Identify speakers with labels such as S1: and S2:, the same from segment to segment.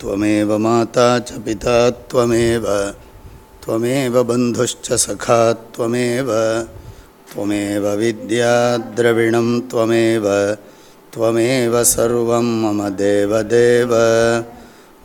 S1: त्वमेव माता च पिता त्वमेव त्वमेव बन्धुश्च सखा त्वमेव त्वमेव विद्याद्रविणं त्वमेव त्वमेव सर्वं मम देवदेव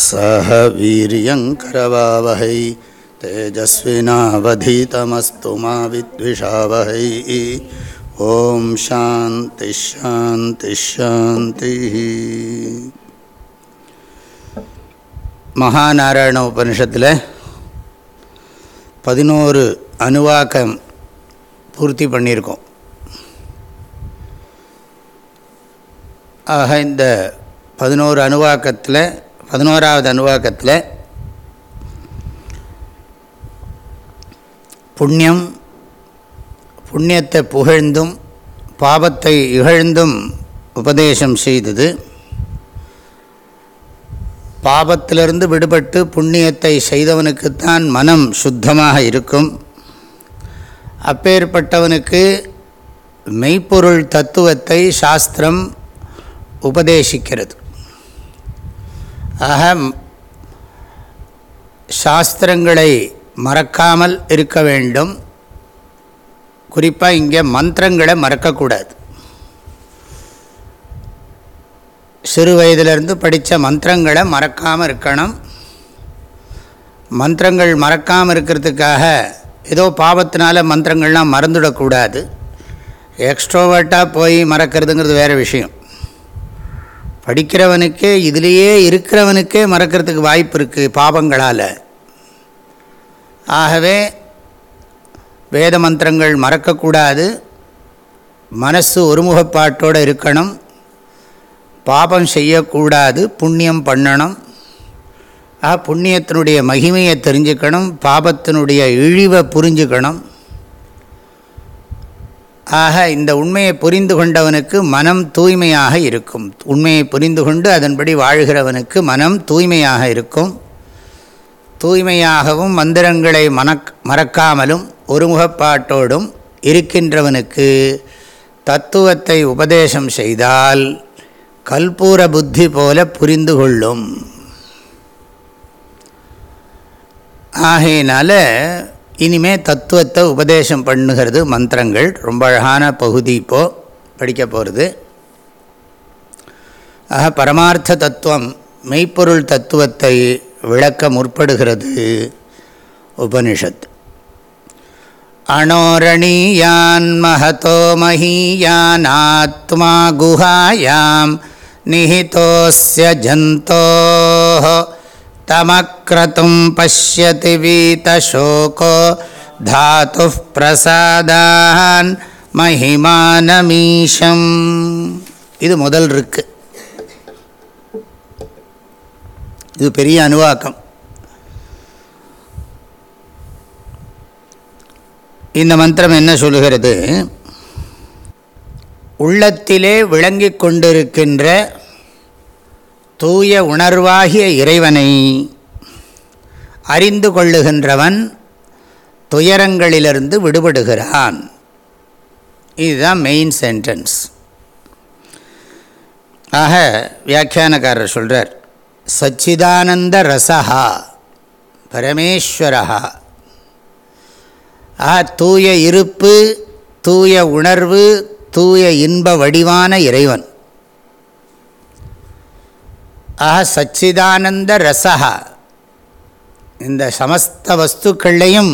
S1: सह वीर्यङ्करवावहै तेजस्विनावधीतमस्तु मा विद्विषावहै ॐ शान्तिश्शान्तिश्शान्तिः மகாநாராயண உபனிஷத்தில் பதினோரு அணுவாக்கம் பூர்த்தி பண்ணியிருக்கோம் ஆக இந்த பதினோரு அணுவாக்கத்தில் பதினோராவது அணுவாக்கத்தில் புண்ணியம் புண்ணியத்தை புகழ்ந்தும் பாபத்தை இகழ்ந்தும் உபதேசம் செய்தது. பாபத்திலிருந்து விடுபட்டு புண்ணியத்தை செய்தவனுக்குத்தான் மனம் சுத்தமாக இருக்கும். அப்பேற்பட்டவனுக்கு மெய்ப்பொருள் தத்துவத்தை சாஸ்திரம் உபதேசிக்கிறது. ஆக சாஸ்திரங்களை மறக்காமல் இருக்க வேண்டும். குறிப்பாக இங்கே மந்திரங்களை மறக்கக்கூடாது. சிறு வயதிலிருந்து படித்த மந்திரங்களை மறக்காமல் இருக்கணும். மந்திரங்கள் மறக்காமல் இருக்கிறதுக்காக ஏதோ பாவத்தினால மந்திரங்கள்லாம் மறந்துவிடக்கூடாது எக்ஸ்ட்ரோவர்ட்டாக போய் மறக்கிறதுங்கிறது வேறு விஷயம். படிக்கிறவனுக்கே இதிலேயே இருக்கிறவனுக்கே மறக்கிறதுக்கு வாய்ப்பு இருக்குது பாபங்களால். ஆகவே வேத மந்திரங்கள் மறக்கக்கூடாது. மனசு ஒருமுகப்பாட்டோடு இருக்கணும். பாபம் செய்யக்கூடாது புண்ணியம் பண்ணணும். ஆ புண்ணியத்தினுடைய மகிமையை தெரிஞ்சுக்கணும். பாபத்தினுடைய இழிவை புரிஞ்சுக்கணும். ஆக இந்த உண்மையை புரிந்து கொண்டவனுக்கு மனம் தூய்மையாக இருக்கும். உண்மையை புரிந்து கொண்டு அதன்படி வாழ்கிறவனுக்கு மனம் தூய்மையாக இருக்கும். தூய்மையாகவும் மந்திரங்களை மனக் மறக்காமலும் ஒருமுகப்பாட்டோடும் இருக்கின்றவனுக்கு தத்துவத்தை உபதேசம் செய்தால் கல்பூர புத்தி போல புரிந்து கொள்ளும். ஆகையினால இனிமே தத்துவத்தை உபதேசம் பண்ணுகிறது மந்திரங்கள். ரொம்ப அழகான பகுதி இப்போது படிக்க போகிறது ஆக பரமார்த்த தத்துவம் மெய்ப்பொருள் தத்துவத்தை விளக்க முற்படுகிறது உபனிஷத். அணோரணீயான் மகதோ மஹீயான் ஆத்மா குஹாயாம் நிஹிதோஸ்ய ஜந்தோ தமக்ரதும் பசியதி வீதசோகோ தாத்துः பிரசாதான் மகிமானமீஷம் இது முதல் இருக்கு இது பெரிய அணுவாக்கம் இந்த மந்திரம் என்ன சொல்லுகிறது உள்ளத்திலே விளங்கி கொண்டிருக்கின்ற தூய உணர்வாகிய இறைவனை அறிந்து கொள்ளுகின்றவன் துயரங்களிலிருந்து விடுபடுகிறான். இதுதான் மெயின் சென்டென்ஸ் ஆக வியாக்கியானக்காரர் சொல்கிறார் சச்சிதானந்த ரசஹா பரமேஸ்வரஹா. ஆ தூய இருப்பு தூய உணர்வு தூய இன்ப வடிவான இறைவன். ஆக சச்சிதானந்த ரசகா இந்த சமஸ்த வஸ்துக்கள்லையும்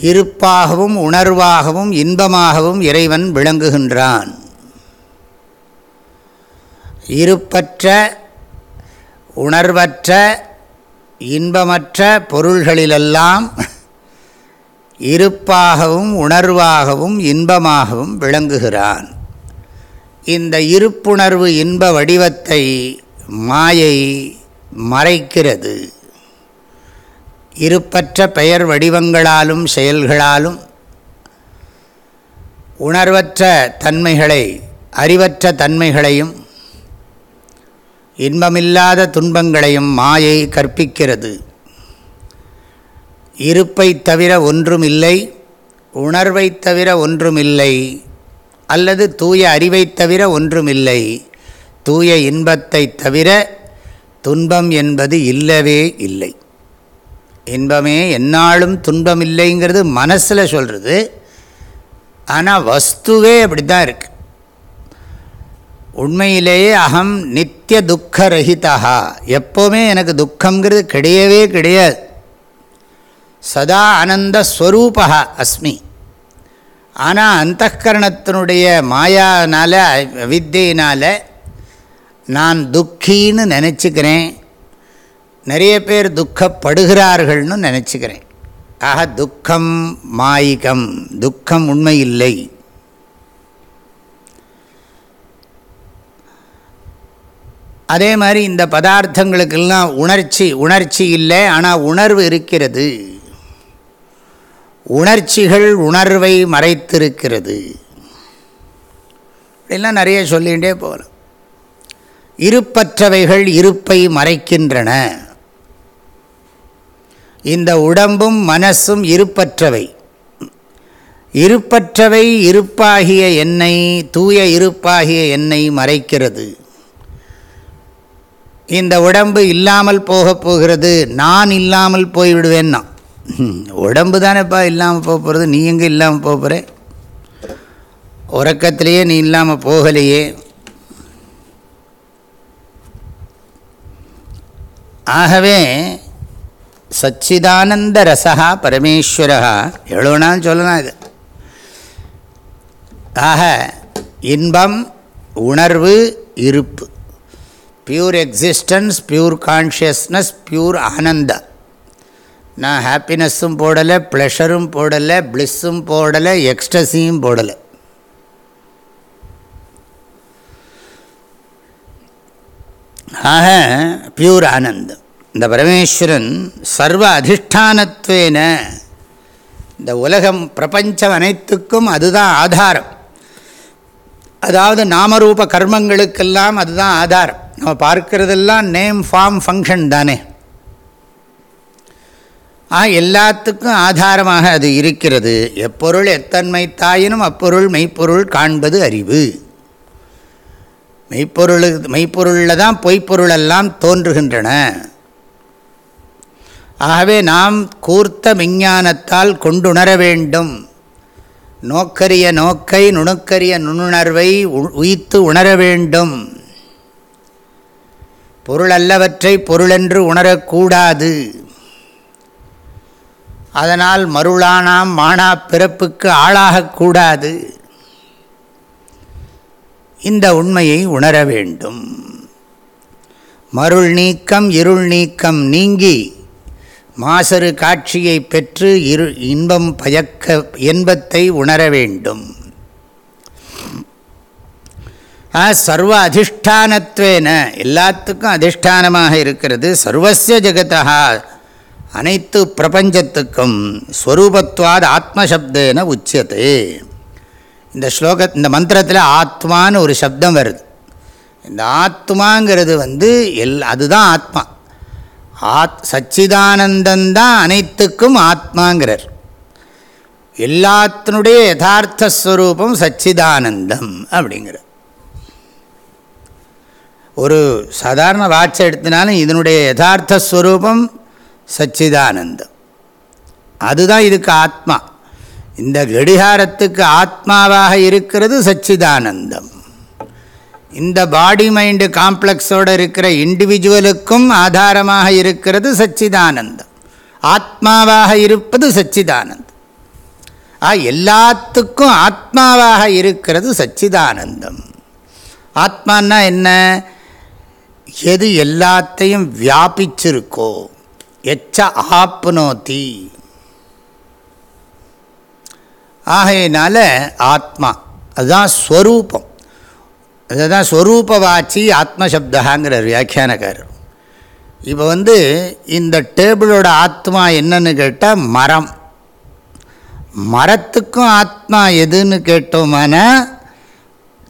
S1: இருப்பாகவும் உணர்வாகவும் இன்பமாகவும் இறைவன் விளங்குகின்றான். இருப்பற்ற உணர்வற்ற இன்பமற்ற பொருள்களிலெல்லாம் இருப்பாகவும் உணர்வாகவும் இன்பமாகவும் விளங்குகிறான். இந்த இருப்புணர்வு இன்ப வடிவத்தை மாயை மறைக்கிறது. இருப்பற்ற பெயர் வடிவங்களாலும் செயல்களாலும் உணர்வற்ற தன்மைகளை அறிவற்ற தன்மைகளையும் இன்பமில்லாத துன்பங்களையும் மாயை கற்பிக்கிறது. இருப்பை தவிர ஒன்றுமில்லை உணர்வை தவிர ஒன்றுமில்லை அல்லது தூய அறிவை தவிர ஒன்றுமில்லை தூய இன்பத்தை தவிர துன்பம் என்பது இல்லவே இல்லை. இன்பமே என்னாலும் துன்பம் இல்லைங்கிறது மனசில் சொல்கிறது ஆனால் வஸ்துவே அப்படி தான் இருக்கு. உண்மையிலேயே அகம் நித்திய துக்கரகிதா எப்போவுமே எனக்கு துக்கங்கிறது கிடையவே கிடையாது. சதா ஆனந்த ஸ்வரூபா அஸ்மி. ஆனால் அந்தகரணத்தினுடைய மாயானால் வித்தியினால் நான் துக்கின்னு நினச்சிக்கிறேன். நிறைய பேர் துக்கப்படுகிறார்கள்னு நினச்சிக்கிறேன். ஆக துக்கம் மாயிகம் துக்கம் உண்மையில்லை. அதே மாதிரி இந்த பதார்த்தங்களுக்கெல்லாம் உணர்ச்சி உணர்ச்சி இல்லை ஆனால் உணர்வு இருக்கிறது. உணர்ச்சிகள் உணர்வை மறைத்திருக்கிறது. இப்படிலாம் நிறைய சொல்லிகிட்டே போகலாம். இருப்பற்றவைகள் இருப்பை மறைக்கின்றன. இந்த உடம்பும் மனசும் இருப்பற்றவை. இருப்பற்றவை இருப்பாகிய என்னை தூய இருப்பாகிய என்னை மறைக்கிறது. இந்த உடம்பு இல்லாமல் போகப் போகிறது நான் இல்லாமல் போய்விடுவேன்னா. உடம்பு தானேப்பா இல்லாமல் போக போகிறது நீ எங்கே இல்லாமல் போக போகிற உறக்கத்திலேயே நீ இல்லாமல் போகலையே. ஆகவே சச்சிதானந்த ரசா பரமேஸ்வரா எவ்வளோ நாள் சொல்லலாம் இது. ஆக இன்பம் உணர்வு இருப்பு. Pure existence pure consciousness pure ananda. நான் ஹாப்பினஸ்ஸும் போடலை ப்ளஷரும் போடலை ப்ளிஸ்ஸும் போடலை எக்ஸ்டசியும் போடலை. ஆக பியூர் ஆனந்தம் இந்த பரமேஸ்வரன் சர்வ அதிஷ்டானத்வேன இந்த உலகம் பிரபஞ்சம் அனைத்துக்கும் அதுதான் ஆதாரம். அதாவது நாமரூப கர்மங்களுக்கெல்லாம் அதுதான் ஆதாரம். நம்ம பார்க்கறதெல்லாம் நேம் ஃபார்ம் ஃபங்க்ஷன் தானே. ஆ எல்லாத்துக்கும் ஆதாரமாக அது இருக்கிறது. எப்பொருள் எத்தன்மை தாயினும் அப்பொருள் மெய்ப்பொருள் காண்பது அறிவு. மெய்ப்பொருள் மெய்ப்பொருளில் தான் பொய்ப்பொருளெல்லாம் தோன்றுகின்றன. ஆகவே நாம் கூர்த்த விஞ்ஞானத்தால் கொண்டுணர வேண்டும். நோக்கரிய நோக்கை நுணுக்கரிய நுண்ணுணர்வை உயித்து உணர வேண்டும். பொருளல்லவற்றை பொருளென்று உணரக்கூடாது. அதனால் மருளானாம் மானா பிறப்புக்கு ஆளாகக்கூடாது. இந்த உண்மையை உணர வேண்டும். மருள் நீக்கம் இருள் நீக்கம் நீங்கி மாசரு காட்சியை பெற்று இரு இன்பம் பயக்க இன்பத்தை உணர வேண்டும். சர்வ அதிஷ்டானத்வேன. எல்லாத்துக்கும் அதிஷ்டானமாக இருக்கிறது. சர்வசிய ஜெகதா. அனைத்து பிரபஞ்சத்துக்கும் ஸ்வரூபத்வாத் ஆத்மசப்தேன உச்சியதே. இந்த ஸ்லோக இந்த மந்திரத்தில் ஆத்மான்னு ஒரு சப்தம் வருது. இந்த ஆத்மாங்கிறது வந்து எல் அதுதான் ஆத்மா. ஆத் சச்சிதானந்தந்தான் அனைத்துக்கும் ஆத்மாங்கிறார். எல்லாத்தினுடைய யதார்த்த ஸ்வரூபம் சச்சிதானந்தம் அப்படிங்கிற ஒரு சாதாரண வாட்சை எடுத்தினாலும் இதனுடைய யதார்த்த ஸ்வரூபம் சச்சிதானந்தம். அதுதான் இதுக்கு ஆத்மா. இந்த கடிகாரத்துக்கு ஆத்மாவாக இருக்கிறது சச்சிதானந்தம். இந்த பாடி மைண்டு காம்ப்ளெக்ஸோடு இருக்கிற இண்டிவிஜுவலுக்கும் ஆதாரமாக இருக்கிறது சச்சிதானந்தம். ஆத்மாவாக இருப்பது சச்சிதானந்தம். ஆ எல்லாத்துக்கும் ஆத்மாவாக இருக்கிறது சச்சிதானந்தம். ஆத்மானா என்ன? எது எல்லாத்தையும் வியாபிச்சிருக்கோ. எச்ச ஆப்னோத்தி ஆகையினால ஆத்மா அதுதான் ஸ்வரூபம். அதுதான் ஸ்வரூபவாச்சி ஆத்மசப்தகாங்கிறார் வியாக்கியானக்காரர். இப்போ வந்து இந்த டேபிளோட ஆத்மா என்னன்னு கேட்டால் மரம். மரத்துக்கும் ஆத்மா எதுன்னு கேட்டோமானா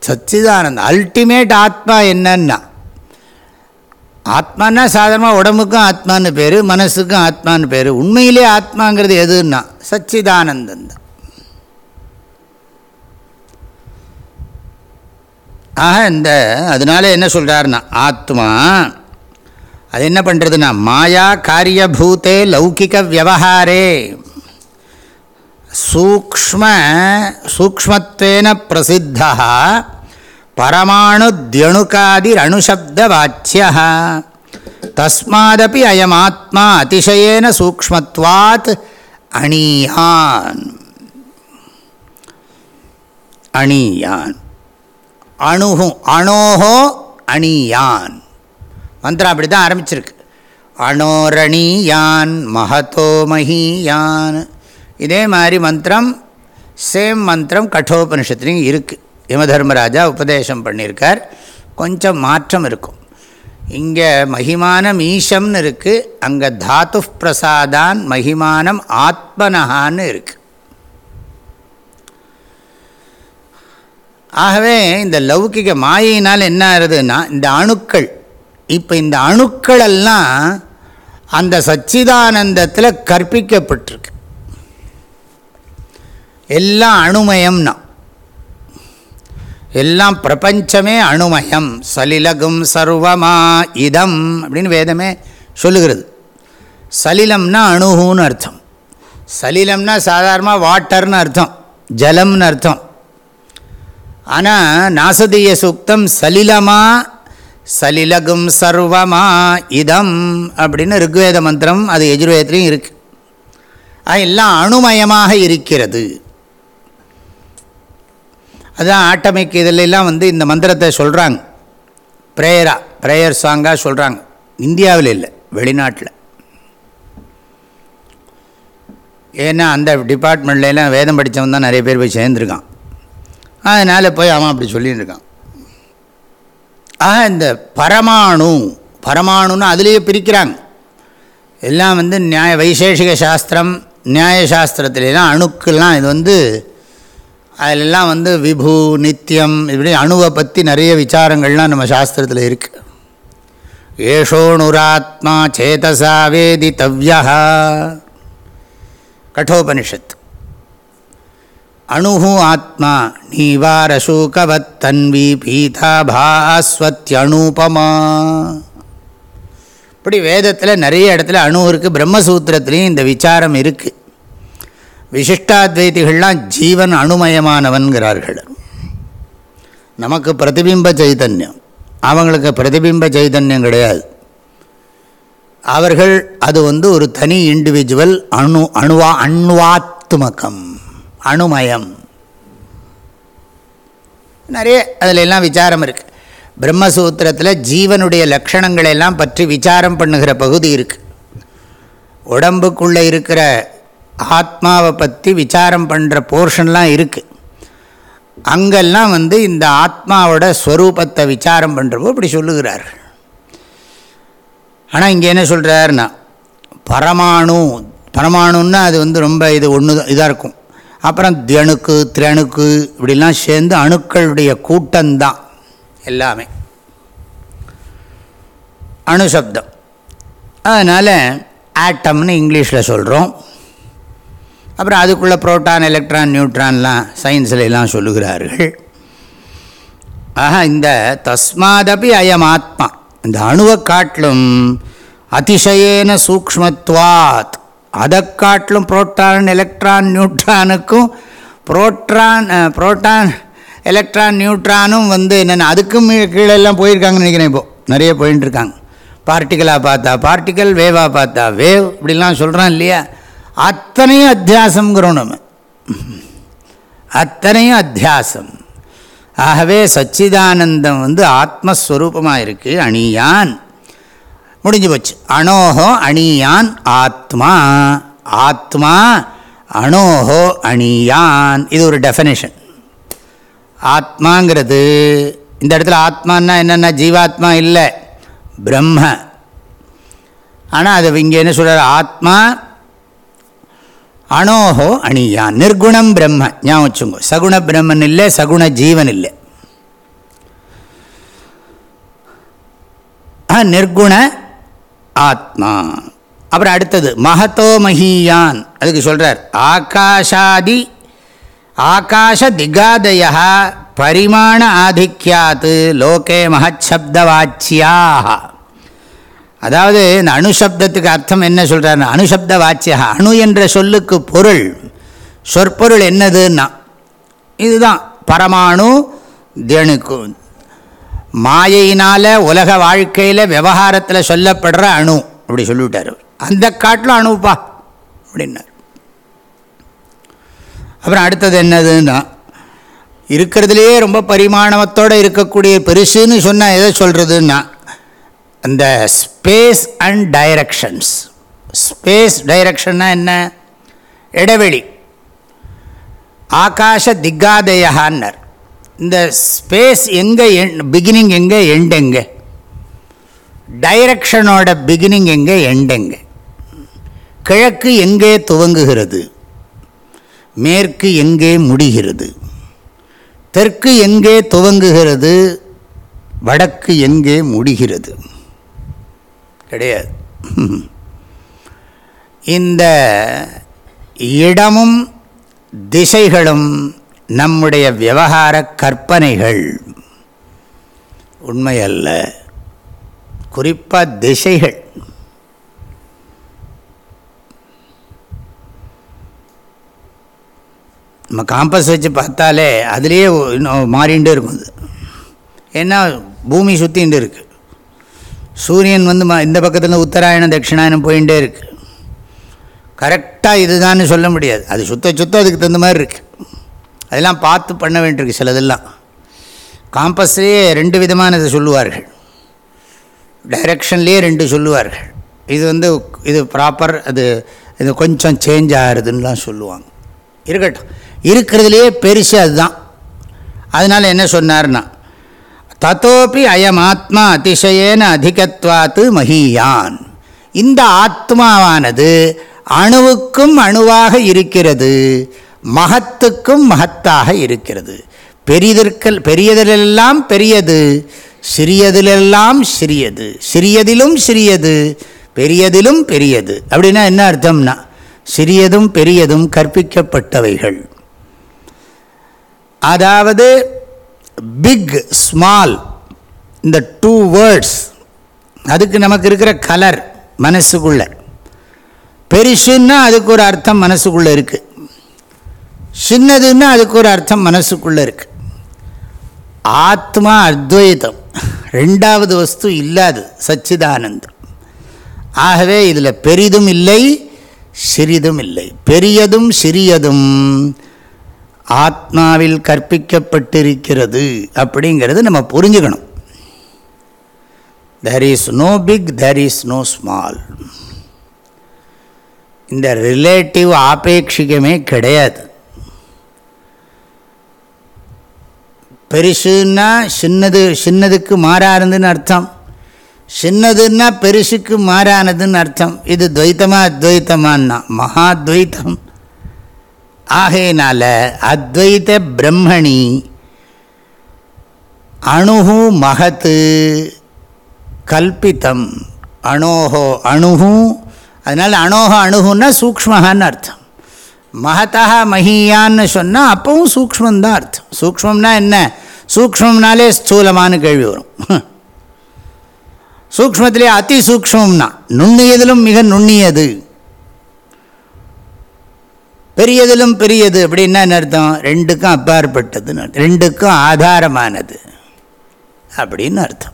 S1: சச்சிதானந்தம் அல்டிமேட் ஆத்மா என்னன்னா ஆத்மானா சாதாரணமாக உடம்புக்கும் ஆத்மான்னு பேர் மனசுக்கும் ஆத்மான்னு பேர் உண்மையிலே ஆத்மாங்கிறது எதுன்னா சச்சிதானந்தம் தான். ஆக இந்த அதனால என்ன சொல்கிறாருன்னா ஆத்மா அது என்ன பண்ணுறதுன்னா மாயா காரியபூத்தே லௌகிக வியவஹாரே சூக்ம சூக்மத்வேன பிரசித்தா பரமாணு தியணுகாதிர் அணுசப்த பரமாணுத்யணுகாதிரணுசப்தவாச்சிய தஸ்மாதபி அயம் ஆத்மா அதிசயேன சூக்மத்வாத் அணியான். அணியான். அணுகும் அணோஹோ அணியான். மந்திரம் அப்படி தான் ஆரம்பிச்சிருக்கு. அணோரணியான் மகதோ மஹியான். இதே மாதிரி மந்திரம் சேம் மந்திரம் கட்டோபனிஷத்துலேயும் இருக்குது யமதர்மராஜா உபதேசம் பண்ணியிருக்கார். கொஞ்சம் மாற்றம் இருக்கும். இங்கே மகிமானம் ஈஷம்னு இருக்குது அங்கே தாத்து பிரசாதான் மகிமானம் ஆத்மனஹான்னு இருக்குது ஆகவே இந்த லௌகிக மாயினால் என்ன ஆகுதுன்னா இந்த அணுக்கள் இப்போ இந்த அணுக்களெல்லாம் அந்த சச்சிதானந்தத்தில் கற்பிக்கப்பட்டிருக்கு. எல்லாம் அணுமயம்னா. எல்லாம் பிரபஞ்சமே அணுமயம். சலிலகும் சர்வமா இதம் அப்படின்னு வேதமே சொல்லுகிறது. சலிலம்னா அணுகுன்னு அர்த்தம். சலிலம்னா சாதாரணமாக வாட்டர்னு அர்த்தம். ஜலம்னு அர்த்தம். ஆனால் நாசதீய சூக்தம் சலிலமா? சலிலகும் சர்வமா இதம் அப்படின்னு ருக்வேத மந்திரம் அது எஜுர்வேதத்துலேயும் இருக்குது எல்லாம் அணுமயமாக இருக்கிறது. அதுதான் ஆட்டமிக் இதிலெல்லாம் வந்து இந்த மந்திரத்தை சொல்கிறாங்க ப்ரேயராக ப்ரேயர் சாங்காக சொல்கிறாங்க இந்தியாவில் இல்லை வெளிநாட்டில். ஏன்னா அந்த டிபார்ட்மெண்ட்லாம் வேதம் படித்தவன் தான் நிறைய பேர் போய் சேர்ந்துருக்கான். அதனால் போய் அவன் அப்படி சொல்லின்னு இருக்கான் ஆக இந்த பரமாணு பரமாணுன்னு அதுலேயே பிரிக்கிறாங்க. எல்லாம் வந்து நியாய வைசேஷிக சாஸ்திரம் நியாயசாஸ்திரத்துலாம் அணுக்கெல்லாம் இது வந்து அதிலெல்லாம் வந்து விபு நித்தியம் இப்படி அணுவை பற்றி நிறைய விசாரங்கள்லாம் நம்ம சாஸ்திரத்தில் இருக்குது ஏஷோணுராத்மா சேதசா வேதி தவ்யா கட்டோபனிஷத் அணுகு ஆத்மா நீவாரசூகவத் தன்வி பீதாபாஸ்வத்யணூபமா இப்படி வேதத்தில் நிறைய இடத்துல அணு இருக்குது பிரம்மசூத்திரத்துலேயும் இந்த விசாரம் இருக்குது விசிஷ்டாத்வைதிகள்லாம் ஜீவன் அணுமயமானவன்கிறார்கள். நமக்கு பிரதிபிம்ப சைதன்யம். அவங்களுக்கு பிரதிபிம்ப சைதன்யம் கிடையாது. அவர்கள் அது வந்து ஒரு தனி இண்டிவிஜுவல் அணு அணுவா அண்வாத்மகம். அணுமயம். நிறைய அதில் எல்லாம் விசாரம் இருக்குது பிரம்மசூத்திரத்தில் ஜீவனுடைய லக்ஷணங்களை எல்லாம் பற்றி விசாரம் பண்ணுகிற பகுதி இருக்குது உடம்புக்குள்ளே இருக்கிற ஆத்மாவை பற்றி விசாரம் பண்ணுற போர்ஷன்லாம் இருக்குது அங்கெல்லாம் வந்து இந்த ஆத்மாவோட ஸ்வரூபத்தை விசாரம் பண்ணுறப்போ இப்படி சொல்லுகிறார் ஆனால் இங்கே என்ன சொல்கிறாருன்னா பரமாணு பரமாணுன்னா அது வந்து ரொம்ப இது ஒன்று இதாக இருக்கும். அப்புறம் தியணுக்கு திரணுக்கு இப்படிலாம் சேர்ந்து அணுக்களுடைய கூட்டம்தான் எல்லாமே. அணுசப்தம். அதனால் ஆட்டம்னு இங்கிலீஷில் சொல்கிறோம் அப்புறம் அதுக்குள்ளே புரோட்டான் எலக்ட்ரான் நியூட்ரான்லாம் சயின்ஸ்லாம் சொல்லுகிறார்கள். ஆஹா இந்த தஸ்மாதபி அயம் ஆத்மா. இந்த அணுவை காட்டிலும் அதிசயேன சூக்மத்வாத் அதை காட்டிலும் புரோட்டான் எலக்ட்ரான் நியூட்ரானுக்கும் புரோட்ரான் புரோட்டான் எலக்ட்ரான் நியூட்ரானும் வந்து என்னென்ன அதுக்கும் கீழெல்லாம் போயிருக்காங்கன்னு நினைக்கிறேன் இப்போது நிறைய போயின்னு இருக்காங்க பார்ட்டிக்கலாக பார்த்தா பார்ட்டிக்கல் வேவாக பார்த்தா வேவ் இப்படிலாம் சொல்கிறான் இல்லையா? அத்தனையும் அத்தியாசங்கிறோம் நம்ம. அத்தனையும் அத்தியாசம். ஆகவே சச்சிதானந்தம் வந்து ஆத்மஸ்வரூபமாக இருக்குது அணியான். முடிஞ்சு போச்சு அணோஹோ அணியான் ஆத்மா. ஆத்மா அணோஹோ அணியான். இது ஒரு டெஃபனேஷன் ஆத்மாங்கிறது இந்த இடத்துல ஆத்மான்னா என்னென்னா ஜீவாத்மா இல்லை பிரம்ம. ஆனால் அது இங்கே என்ன சொல்கிறார் ஆத்மா அணோஹோ அணியான். நிர்குணம் பிரம்ம. ஞாபகம் வச்சுங்கோ சகுண பிரம்மன் இல்லை சகுண ஜீவன் இல்லை. ஆ, நிர்குண ஆத்மா. அப்புறம் அடுத்தது மகத்தோ மஹீயான் அதுக்கு சொல்கிறார் ஆகாஷாதி ஆகாஷ திகாதய பரிமாண ஆதிக்கியாத்து லோகே மகச்சப்தவாச்சியாக அதாவது இந்த அணுசப்தத்துக்கு அர்த்தம் என்ன சொல்கிறார் அணுசப்த வாச்சியா அணு என்ற சொல்லுக்கு பொருள் சொற்பொருள் என்னதுன்னா இதுதான் பரமாணு தியணுக்கு. மாயையினால் உலக வாழ்க்கையில் விவகாரத்தில் சொல்லப்படுற அணு அப்படி சொல்லிவிட்டார். அந்த காட்டில் அணுப்பா அப்படின்னார். அப்புறம் அடுத்தது என்னதுன்னா இருக்கிறதுலையே ரொம்ப பரிமாணத்தோடு இருக்கக்கூடிய பெருசுன்னு சொன்னால் எதை சொல்கிறதுன்னா அந்த ஸ்பேஸ் அண்ட் டைரக்ஷன்ஸ் ஸ்பேஸ் டைரக்ஷன்னா என்ன? இடைவெளி. ஆகாஷ திக்காதயான்னர் இந்த ஸ்பேஸ் எங்கே என் பிகினிங் எங்கே எண்ட் எங்கே? டைரக்ஷனோட பிகினிங் எங்கே எண்ட் எங்கே? கிழக்கு எங்கே துவங்குகிறது? மேற்கு எங்கே முடிகிறது? தெற்கு எங்கே துவங்குகிறது? வடக்கு எங்கே முடிகிறது? கிடையாது. இந்த இடமும் திசைகளும் நம்முடைய விவகார கற்பனைகள் உண்மையல்ல குறிப்பாக திசைகள். நம்ம காம்பஸ் வச்சு பார்த்தாலே அதுலேயே இன்னும் மாறிண்டு இருக்கும் அது. ஏன்னா பூமி சுற்றிகிட்டு இருக்குது சூரியன் வந்து ம- இந்த பக்கத்தில் உத்தராயணம் தட்சிணாயணம் போயிட்டே இருக்குது கரெக்டாக இதுதான்னு சொல்ல முடியாது. அது சுத்த சுத்த அதுக்கு தகுந்த மாதிரி இருக்குது அதெல்லாம் பார்த்து பண்ண வேண்டியிருக்கு சிலதெல்லாம். காம்பஸ்லேயே ரெண்டு விதமானது சொல்லுவார்கள். டைரக்ஷன்லேயே ரெண்டு சொல்லுவார்கள். இது வந்து இது ப்ராப்பர் அது இது கொஞ்சம் சேஞ்ச் ஆகிறதுன்னெலாம் சொல்லுவாங்க. இருக்கட்டும். இருக்கிறதுலையே பெருசு அதுதான். அதனால் என்ன சொன்னார்னா தத்தோப்பி அயம் ஆத்மா அதிசயேன அதிகத்வாத்து மகியான். இந்த ஆத்மாவானது அணுவுக்கும் அணுவாக இருக்கிறது. மகத்துக்கும் மகத்தாக இருக்கிறது. பெரிதற்கல் பெரியதிலெல்லாம் பெரியது சிறியதிலெல்லாம் சிறியது. சிறியதிலும் சிறியது பெரியதிலும் பெரியது. அப்படின்னா என்ன அர்த்தம்னா சிறியதும் பெரியதும் கற்பிக்கப்பட்டவைகள். அதாவது பிக் ஸ்மால் இந்த டூ வேர்ட்ஸ் அதுக்கு நமக்கு இருக்கிற கலர் மனசுக்குள்ள. பெருசுன்னா அதுக்கு ஒரு அர்த்தம் மனசுக்குள்ளே இருக்குது சின்னதுன்னா அதுக்கு ஒரு அர்த்தம் மனசுக்குள்ளே இருக்குது ஆத்மா அத்வைதம். ரெண்டாவது வஸ்து இல்லாது சச்சிதானந்தம். ஆகவே இதில் பெரிதும் இல்லை சிறிதும் இல்லை. பெரியதும் சிறியதும் ஆத்மாவில் கற்பிக்கப்பட்டிருக்கிறது அப்படிங்கிறது நம்ம புரிஞ்சுக்கணும். There is no big there is no small இந்த ரிலேட்டிவ் ஆபேட்சிகமே கிடையாது. பெருசுன்னா சின்னது சின்னதுக்கு மாறானதுன்னு அர்த்தம். சின்னதுன்னா பெருசுக்கு மாறானதுன்னு அர்த்தம். இது துவைத்தமா அத்வைத்தமான்னா. மகாத்வைத்தம். ஆகையினால அத்வைத பிரம்மணி அணுகு மகத்து கல்பித்தம். அணோகோ அணுகும் அதனால் அணோக அணுகுன்னா சூக்மகான்னு அர்த்தம். மகதா மகியான்னு சொன்னால் அப்பவும் சூக்மந்தான் அர்த்தம். சூக்மம்னா என்ன? சூக்மம்னாலே ஸ்தூலமானு கேள்வி வரும். சூக்மத்திலே அதி சூக்மம்னா நுண்ணியதிலும் மிக நுண்ணியது. பெரியதிலும் பெரியது அப்படின்னா என்ன அர்த்தம்? ரெண்டுக்கும் அப்பாற்பட்டதுன்னு அர்த்தம். ரெண்டுக்கும் ஆதாரமானது அப்படின்னு அர்த்தம்.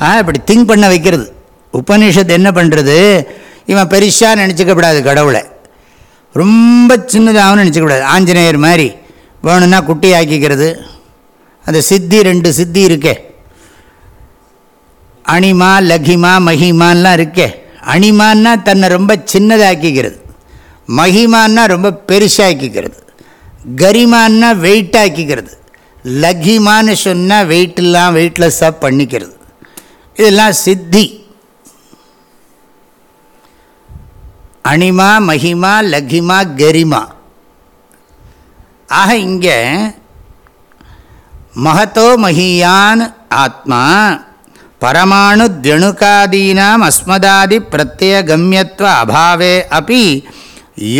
S1: ஆ இப்படி திங்க் பண்ண வைக்கிறது. உபனிஷத்து என்ன பண்ணுறது இவன் பெருசாக நினச்சிக்கப்படாது கடவுளை. ரொம்ப சின்னதாகவும் நினச்சிக்கூடாது ஆஞ்சநேயர் மாதிரி வேணும்னா குட்டி ஆக்கிக்கிறது. அந்த சித்தி ரெண்டு சித்தி இருக்கே. அணிமா லகிமா மகிமான்லாம் இருக்கே. அணிமான்னா தன்னை ரொம்ப சின்னதாக்கிக்கிறது. மகிமான்னா ரொம்ப பெருசாக்கிக்கிறது. கரிமான்னா வெயிட்டாக்கிக்கிறது. லகிமான்னு சொன்னால் வெயிட்டெல்லாம் வெயிட்லெஸ்ஸாக பண்ணிக்கிறது. இதெல்லாம் சித்தி. அணிமா மகிமா லகிமா கரிமா. ஆக இங்கே மகத்தோ மகியான் ஆத்மா பரமாணு தியணுகாதீனாம் அஸ்மதாதி பிரத்யய கம்யத்துவ அபாவே அப்படி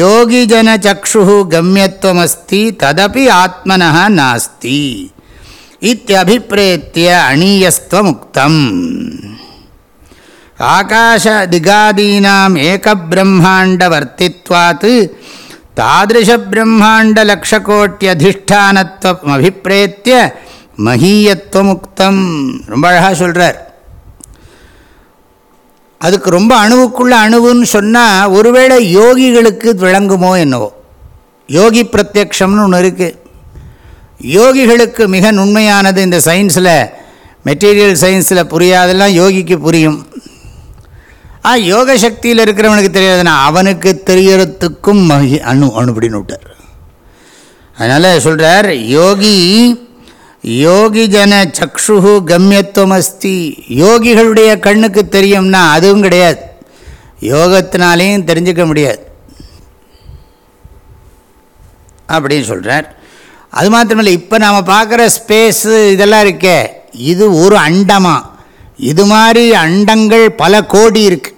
S1: யோகிஜனச்சு கம்யத்துவமஸ்தி ததப்பி ஆத்மனா நாஸ்தி. இத்தியபிப்பிரேத்திய அணீயஸ்துவமுக்தம். ஆகாஷதிகாதீனாம் ஏகபிரம்மாண்டவர்த்தித்வாத் தாதிருஷபிரம்மாண்டலக்ஷகோட்டியதிஷ்டானத்துவம் அபிப்பிரேத்திய மகீயத்துவமுக்தம் ரொம்ப அழகாக சொல்கிறார் அதுக்கு ரொம்ப அணுவுக்குள்ள அணுவுன்னு சொன்னால் ஒருவேளை யோகிகளுக்கு விளங்குமோ என்னவோ. யோகி பிரத்யக்ஷம்னு ஒன்று இருக்குது யோகிகளுக்கு மிக நுண்மையானது இந்த சயின்ஸில் மெட்டீரியல் சயின்ஸில் புரியாதெல்லாம் யோகிக்கு புரியும். ஆ யோக சக்தியில் இருக்கிறவனுக்கு தெரியாதுன்னா அவனுக்கு தெரியறதுக்கும் மகி அணு அணு விட்டார். அதனால் சொல்கிறார் யோகி யோகி ஜன சக்ஷு கம்யத்துவம் அஸ்தி யோகிகளுடைய கண்ணுக்கு தெரியும்னா அதுவும் கிடையாது. யோகத்தினாலேயும் தெரிஞ்சுக்க முடியாது. அப்படின்னு சொல்கிறார் அது மாத்திரமில்லை இப்போ நாம் பார்க்குற ஸ்பேஸு இதெல்லாம் இருக்கே இது ஒரு அண்டமாக இது மாதிரி அண்டங்கள் பல கோடி இருக்குது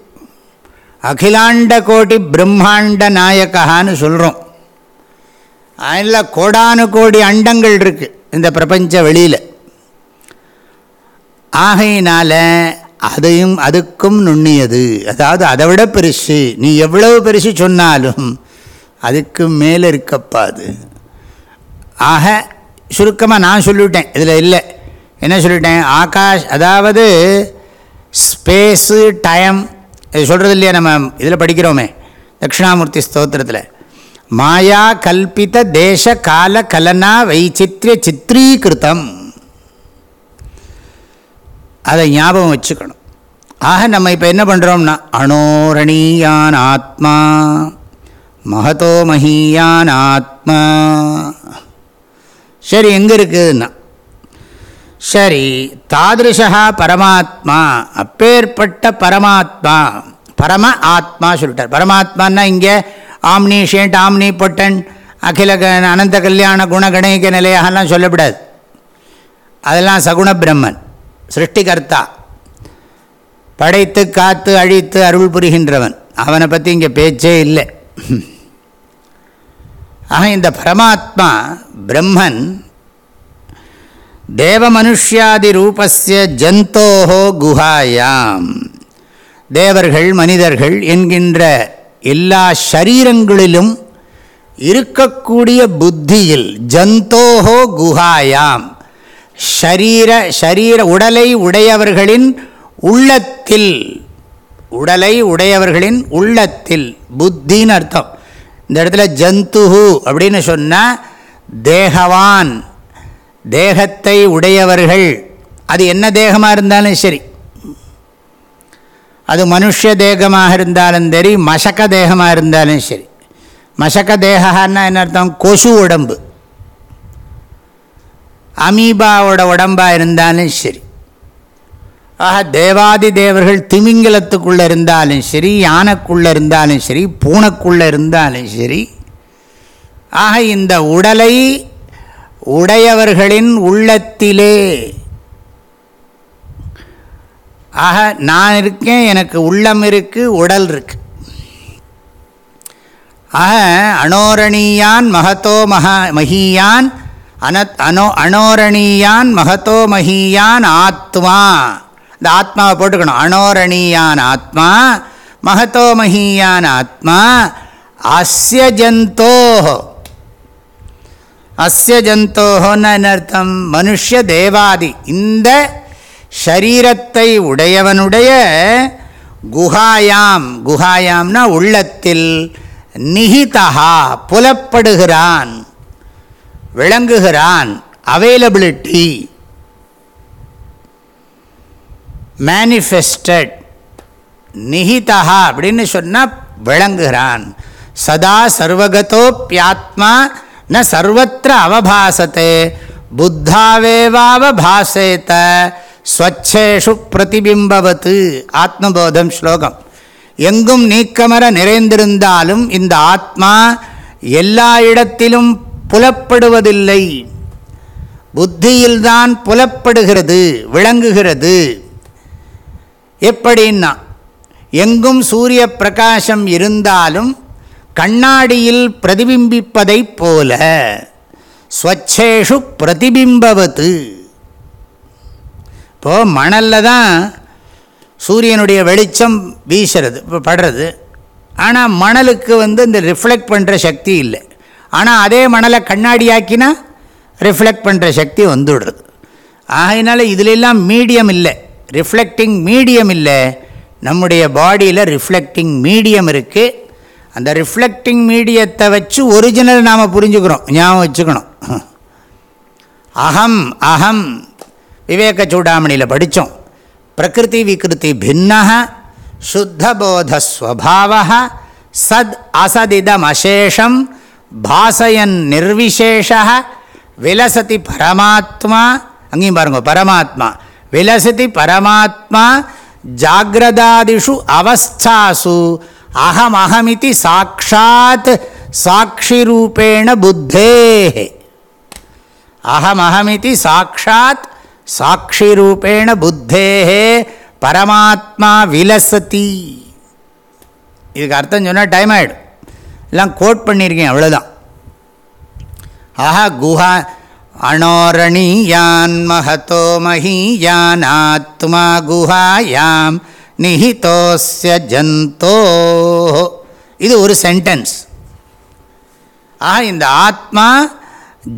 S1: அகிலாண்ட கோடி பிரம்மாண்ட நாயக்கான்னு சொல்கிறோம் அதில் கோடானு கோடி அண்டங்கள் இருக்குது இந்த பிரபஞ்ச வெளியில். ஆகையினால அதையும் அதுக்கும் நுண்ணியது. அதாவது அதை விட பெருசு. நீ எவ்வளவு பெருசு சொன்னாலும் அதுக்கு மேலே இருக்கப்பாது ஆக சுருக்கமாக நான் சொல்லிவிட்டேன். இதில் இல்லை. என்ன சொல்லிட்டேன்? ஆகாஷ் அதாவது ஸ்பேஸு டைம் இது சொல்கிறது இல்லையா நம்ம இதில் படிக்கிறோமே. தட்சிணாமூர்த்தி ஸ்தோத்திரத்தில். மாயா கல்பித தேச கால கலனா வைச்சித்ய சித்ரீகிருத்தம். அதை ஞாபகம் வச்சுக்கணும். ஆக நம்ம இப்போ என்ன பண்ணுறோம்னா அணோரணீயான் ஆத்மா மகதோ மஹீயான் ஆத்மா. சரி எங்கே இருக்குதுன்னா சரி தாதிருஷா பரமாத்மா அப்பேற்பட்ட பரமாத்மா பரம ஆத்மா சொல்லிட்டார். பரமாத்மான்னா இங்கே ஆம்னிஷேண்ட் ஆம்னி பொட்டன் அகில க அனந்த கல்யாண குண கணேக நிலையாகலாம் சொல்லப்படாது. அதெல்லாம் சகுண பிரம்மன் சிருஷ்டிகர்த்தா. படைத்து காத்து அழித்து அருள் புரிகின்றவன். அவனை பற்றி இங்கே பேச்சே இல்லை. ஆக இந்த பரமாத்மா பிரம்மன் தேவமனுஷ்யாதி ரூபஸ்ய ஜந்தோஹோ குஹாயாம். தேவர்கள் மனிதர்கள் என்கின்ற எல்லா ஷரீரங்களிலும் இருக்கக்கூடிய புத்தியில் ஜந்தோஹோ குஹாயாம். ஷரீர ஷரீர உடலை உடையவர்களின் உள்ளத்தில் உடலை உடையவர்களின் உள்ளத்தில் புத்தின்னு அர்த்தம். இந்த இடத்துல ஜந்துஹு அப்படின்னு சொன்னால் தேகவான். தேகத்தை உடையவர்கள். அது என்ன தேகமாக இருந்தாலும் சரி. அது மனுஷ தேகமாக இருந்தாலும் சரி மசக்க தேகமாக இருந்தாலும் சரி. மசக்க தேகான்னா என்ன அர்த்தம்? கொசு உடம்பு. அமீபாவோட உடம்பாக இருந்தாலும் சரி. ஆக தேவாதி தேவர்கள் திமிங்கலத்துக்குள்ளே இருந்தாலும் சரி யானைக்குள்ளே இருந்தாலும் சரி பூனைக்குள்ளே இருந்தாலும் சரி. ஆக இந்த உடலை உடையவர்களின் உள்ளத்திலே. ஆக நான் இருக்கேன் எனக்கு உள்ளம் இருக்குது உடல் இருக்கு. ஆக அனோரணீயான் மகத்தோ மகா மகியான் அனத் அனோ அனோரணீயான் மகத்தோ மகியான் ஆத்மா. இந்த ஆத்மாவை போட்டுக்கணும். அனோரணீயான் ஆத்மா மகத்தோ மகியான் ஆத்மா அஸ்ய ஜந்தோ அஸ்ய ஜந்தோன்னு என்ன அர்த்தம் மனுஷ தேவாதி இந்த ஷரீரத்தை உடையவனுடைய குஹாயாம் குஹாயாம்னா உள்ளத்தில் நிகிதா புலப்படுகிறான் விளங்குகிறான் அவைலபிலிட்டி மேனிஃபெஸ்டட் நிஹிதா அப்படின்னு சொன்னால் விளங்குகிறான். சதா சர்வகதோப்பியாத்மா ந சர்வத்திர அவபாசத்தே புத்தாவேவாவபாசேத்த ஸ்வச்சேஷு பிரதிபிம்பவத்து ஆத்மபோதம் ஸ்லோகம் எங்கும் நீக்கமர நிறைந்திருந்தாலும் இந்த ஆத்மா எல்லா இடத்திலும் புலப்படுவதில்லை புத்தியில்தான் புலப்படுகிறது விளங்குகிறது எப்படின்னா எங்கும் சூரிய பிரகாசம் இருந்தாலும் கண்ணாடியில் பிரதிபிம்பிப்பதைப் போல ஸ்வச்சேஷு பிரதிபிம்பவத்து இப்போது மணலில் தான் சூரியனுடைய வெளிச்சம் வீசுறது இப்போ படுறது. ஆனால் மணலுக்கு வந்து இந்த ரிஃப்ளெக்ட் பண்ணுற சக்தி இல்லை. ஆனால் அதே மணலை கண்ணாடியாக்கினா ரிஃப்ளெக்ட் பண்ணுற சக்தி வந்துவிடுறது ஆகையினால இதிலெல்லாம் மீடியம் இல்லை. ரிஃப்ளெக்டிங் மீடியம் இல்லை. நம்முடைய பாடியில் ரிஃப்ளெக்டிங் மீடியம் இருக்குது அந்த ரிஃப்ளெக்டிங் மீடியத்தை வச்சு ஒரிஜினல் நாம் புரிஞ்சுக்கிறோம். ஞாபகம் வச்சுக்கணும். அகம் அகம். விவேக சூடாமணியில் படித்தோம் பிரகிருதி விகிருதி பின்ன சுத்தபோதஸ்வபாவ சத் அசதிதம் அசேஷம் பாசயன் நிர்விசேஷ விலசதி பரமாத்மா அங்கேயும் பாருங்க பரமாத்மா. விலசதி பரமாத்மா ஜாகிரதாதிஷு அவஸ்தாசு அகமஹமிதி சாட்சாத் சாட்சிரூபேண புத்தே. அகமஹமிதி சாட்சாத் சாட்சிரூபேண புத்தே பரமாத்மா விலசதி. இதுக்கு அர்த்தம் சொன்னால் டைம் ஆகிடும் எல்லாம் கோட் பண்ணியிருக்கேன் அவ்வளோதான் ஆஹா குஹா அணோரணீயான் மகதோ மஹீயான் ஆத்மா குஹாயாம் நிஹிதோஸ்ய ஜந்தோ. இது ஒரு சென்டென்ஸ் ஆக இந்த ஆத்மா